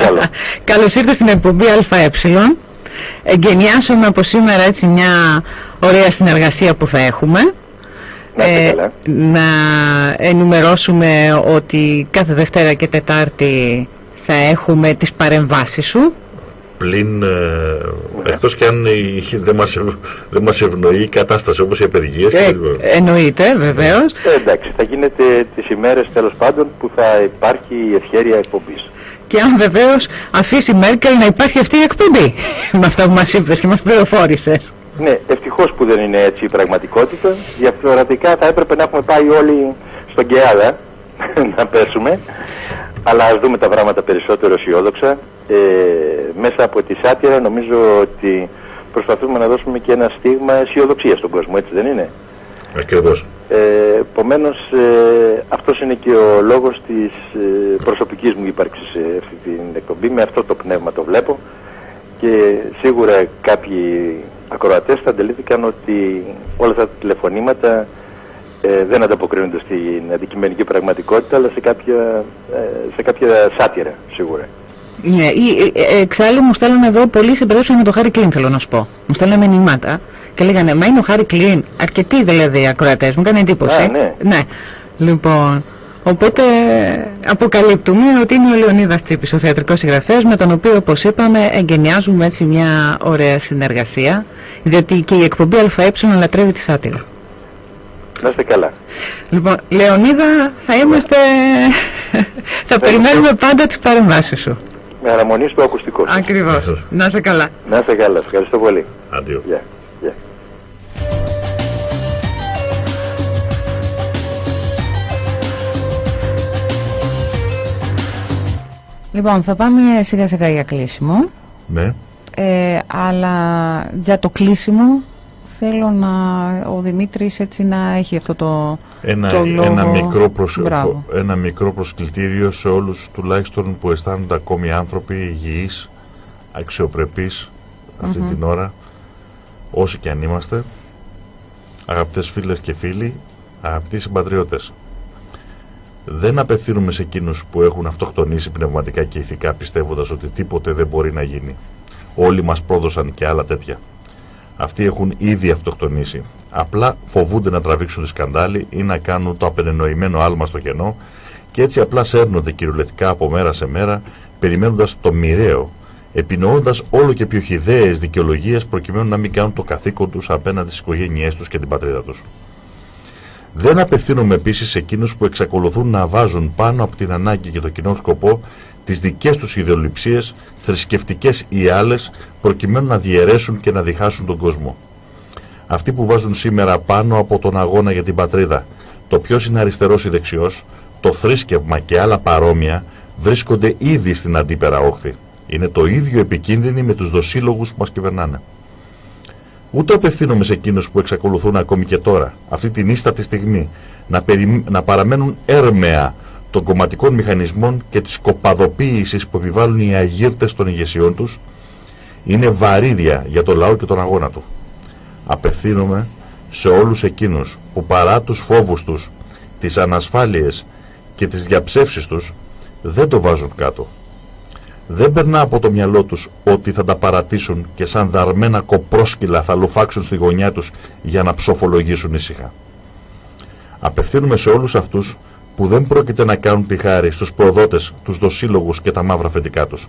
[LAUGHS] Καλώς ήρθες στην εκπομπή ΑΕ. Εγκαινιάσουμε από σήμερα έτσι μια ωραία συνεργασία που θα έχουμε. Ε, να ενημερώσουμε ότι κάθε Δευτέρα και Τετάρτη θα έχουμε τις παρεμβάσεις σου. Πλην, ε, εκτός και αν δεν μας, δεν μας ευνοεί η κατάσταση όπως οι απεργίες. Ε, εννοείται βεβαίως. Ε, εντάξει, θα γίνεται τις ημέρες τέλος πάντων που θα υπάρχει η ευχέρεια εκπομπής. Και αν βεβαίως αφήσει η Μέρκελ να υπάρχει αυτή η εκπομπή [LAUGHS] με αυτά που μας είπες και μας πληροφόρησες. Ναι, ευτυχώς που δεν είναι έτσι η πραγματικότητα. Διαφορετικά θα έπρεπε να έχουμε πάει όλοι στον Κεάδα [LAUGHS] να πέσουμε. Αλλά ας δούμε τα πράγματα περισσότερο αισιόδοξα. Ε, μέσα από τη σάτυρα νομίζω ότι προσπαθούμε να δώσουμε και ένα στίγμα αισιοδοξίας στον κόσμο, έτσι δεν είναι; Ακριβώς. Ε, Επομένως, ε, αυτός είναι και ο λόγος της ε, προσωπικής μου ύπαρξης σε αυτή την εκπομπή. Με αυτό το πνεύμα το βλέπω και σίγουρα κάποιοι ακροατές θα αντελήθηκαν ότι όλα αυτά τα τηλεφωνήματα ε, δεν ανταποκρίνονται στην αντικειμενική πραγματικότητα, αλλά σε κάποια, ε, σε κάποια σάτυρα σίγουρα. Ναι, ε, εξάλλου μου στέλνουν εδώ πολύ συμπεράσπιση με το Χάρη Κλίν, θέλω να σου πω. Μου στέλνουν μηνύματα και λέγανε Μα είναι ο Χάρη Κλίν. Αρκετοί δηλαδή ακροατές, μου κάνει εντύπωση. Ναι, ναι. ναι. Λοιπόν, οπότε αποκαλύπτουμε ότι είναι ο Λεωνίδας Τσίπης, ο θεατρικός συγγραφέας, με τον οποίο, όπως είπαμε, εγκαινιάζουμε έτσι μια ωραία συνεργασία. Διότι και η εκπομπή ΑΕ λατρεύει τη σάτυρα. Να είστε καλά. Λοιπόν, Λεωνίδα, θα είμαστε... [LAUGHS] θα περιμένουμε πάντα τις παρεμβάσεις σου. Με αναμονή στο ακουστικό σας. Ακριβώς. Να είστε καλά. Να είστε καλά. Ευχαριστώ πολύ. Αντίο. Yeah. Yeah. Λοιπόν, θα πάμε σιγά σιγά για κλείσιμο. Ναι. Ε, αλλά για το κλείσιμο θέλω να, ο Δημήτρης έτσι να έχει αυτό το, ένα, το λόγο. Ένα μικρό, προσ... ένα μικρό προσκλητήριο σε όλους τουλάχιστον που αισθάνονται ακόμη άνθρωποι υγιείς, αξιοπρεπείς αυτή την ώρα, όσοι και αν είμαστε, αγαπητές φίλες και φίλοι, αγαπητοί συμπατριώτες. Δεν απευθύνουμε σε εκείνους που έχουν αυτοκτονήσει πνευματικά και ηθικά πιστεύοντας ότι τίποτε δεν μπορεί να γίνει. Όλοι μας πρόδωσαν και άλλα τέτοια. Αυτοί έχουν ήδη αυτοκτονήσει. Απλά φοβούνται να τραβήξουν τη σκαντάλη ή να κάνουν το απενενοημένο άλμα στο κενό και έτσι απλά σέρνονται κυριολεκτικά από μέρα σε μέρα περιμένοντας το μοιραίο, επινοώντας όλο και πιο χιδαίες δικαιολογίες προκειμένου να μην κάνουν το καθήκον τους απέναντι στις οικογένειές τους και την πατρίδα τους. Δεν απευθύνομαι επίσης σε εκείνους που εξακολουθούν να βάζουν πάνω από την ανάγκη και το κοινό σκοπό τις δικές τους ιδεολειψίες, θρησκευτικές ή άλλες, προκειμένου να διαιρέσουν και να διχάσουν τον κόσμο. Αυτοί που βάζουν σήμερα πάνω από τον αγώνα για την πατρίδα, το ποιος είναι αριστερός ή δεξιός, το θρήσκευμα και άλλα παρόμοια, βρίσκονται ήδη στην αντίπερα όχθη. Είναι το ίδιο επικίνδυνοι με τους δοσύλλογους που μας κυβερνάνε. Ούτε απευθύνομαι σε εκείνους που εξακολουθούν ακόμη και τώρα, αυτή την ίστατη στιγμή, να, να παραμένουν έρμεα των κομματικών μηχανισμών και της κοπαδοποίησης που επιβάλλουν οι αγύρτες των ηγεσιών τους, είναι βαρύδια για το λαό και τον αγώνα του. Απευθύνομαι σε όλους εκείνους που παρά τους φόβους τους, τις ανασφάλειες και τις διαψεύσεις τους, δεν το βάζουν κάτω δεν περνά από το μυαλό τους ότι θα τα παρατήσουν και σαν δαρμένα κοπρόσκυλα θα λουφάξουν στη γωνιά τους για να ψοφολογήσουν ήσυχα. Απευθύνουμε σε όλους αυτούς που δεν πρόκειται να κάνουν τη χάρη στους προδότες, τους δοσύλλογους και τα μαύρα αφεντικά τους.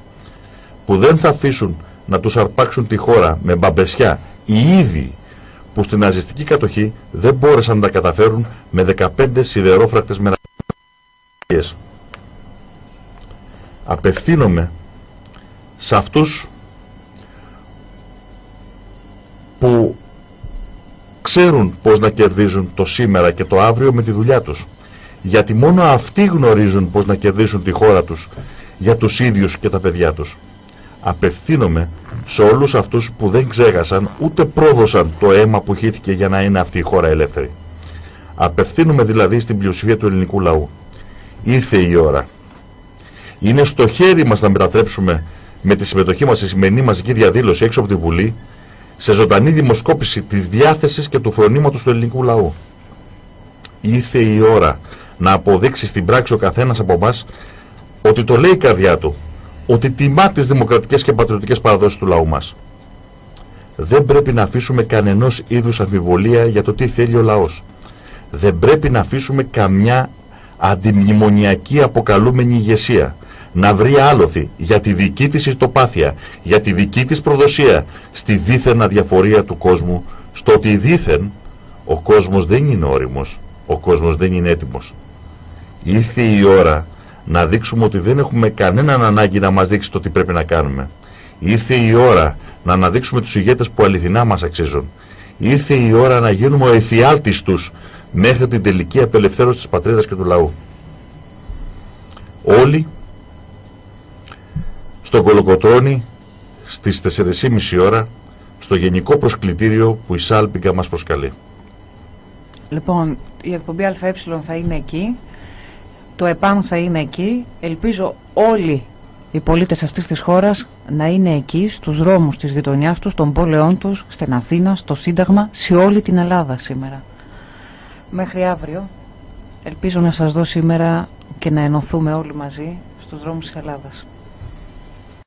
Που δεν θα αφήσουν να τους αρπάξουν τη χώρα με μπαμπεσιά οι ίδιοι που στην ναζιστική κατοχή δεν μπόρεσαν να τα καταφέρουν με 15 σιδερόφρακτες μεραπίες. Απευθύνομαι σε αυτούς που ξέρουν πώς να κερδίζουν το σήμερα και το αύριο με τη δουλειά τους. Γιατί μόνο αυτοί γνωρίζουν πώς να κερδίσουν τη χώρα τους για τους ίδιους και τα παιδιά τους. Απευθύνομαι σε όλους αυτούς που δεν ξέχασαν ούτε πρόδωσαν το αίμα που χύθηκε για να είναι αυτή η χώρα ελεύθερη. Απευθύνομαι δηλαδή στην πλειοψηφία του ελληνικού λαού. Ήρθε η ώρα. Είναι στο χέρι μας να μετατρέψουμε με τη συμμετοχή μας στη σημερινή μαζική διαδήλωση έξω από τη Βουλή σε ζωντανή δημοσκόπηση της διάθεσης και του φρονήματος του ελληνικού λαού. Ήρθε η ώρα να αποδείξει στην πράξη ο καθένας από εμάς ότι το λέει η καρδιά του, ότι τιμά τις δημοκρατικές και πατριωτικές παραδόσεις του λαού μας. Δεν πρέπει να αφήσουμε κανενός είδους αμφιβολία για το τι θέλει ο λαός. Δεν πρέπει να αφήσουμε καμιά αντιμνημονιακή αποκαλούμενη ηγεσία να βρει άλοθη για τη δική της ιστοπάθεια, για τη δική της προδοσία, στη δίθεν αδιαφορία του κόσμου, στο ότι δίθεν ο κόσμος δεν είναι όριμος, ο κόσμος δεν είναι έτοιμος. Ήρθε η ώρα να δείξουμε ότι δεν έχουμε κανέναν ανάγκη να μας δείξει το τι πρέπει να κάνουμε. Ήρθε η ώρα να αναδείξουμε τους ηγέτες που αληθινά μας αξίζουν. Ήρθε η ώρα να γίνουμε ο εφιάλτης τους μέχρι την τελική απελευθέρωση της πατρίδας και του λαού. Όλοι στο Κολοκοτρώνη στις 4.30 ώρα στο γενικό προσκλητήριο που η Σάλπιγκα μας προσκαλεί. Λοιπόν, η εκπομπή ΑΕ θα είναι εκεί, το ΕΠΑΜ θα είναι εκεί, ελπίζω όλοι οι πολίτες αυτής της χώρας να είναι εκεί, στους δρόμους της γειτονιάς τους, των πόλεών τους, στην Αθήνα, στο Σύνταγμα, σε όλη την Ελλάδα σήμερα. Μέχρι αύριο, ελπίζω να σας δω σήμερα και να ενωθούμε όλοι μαζί στους δρόμους της Ελλάδας.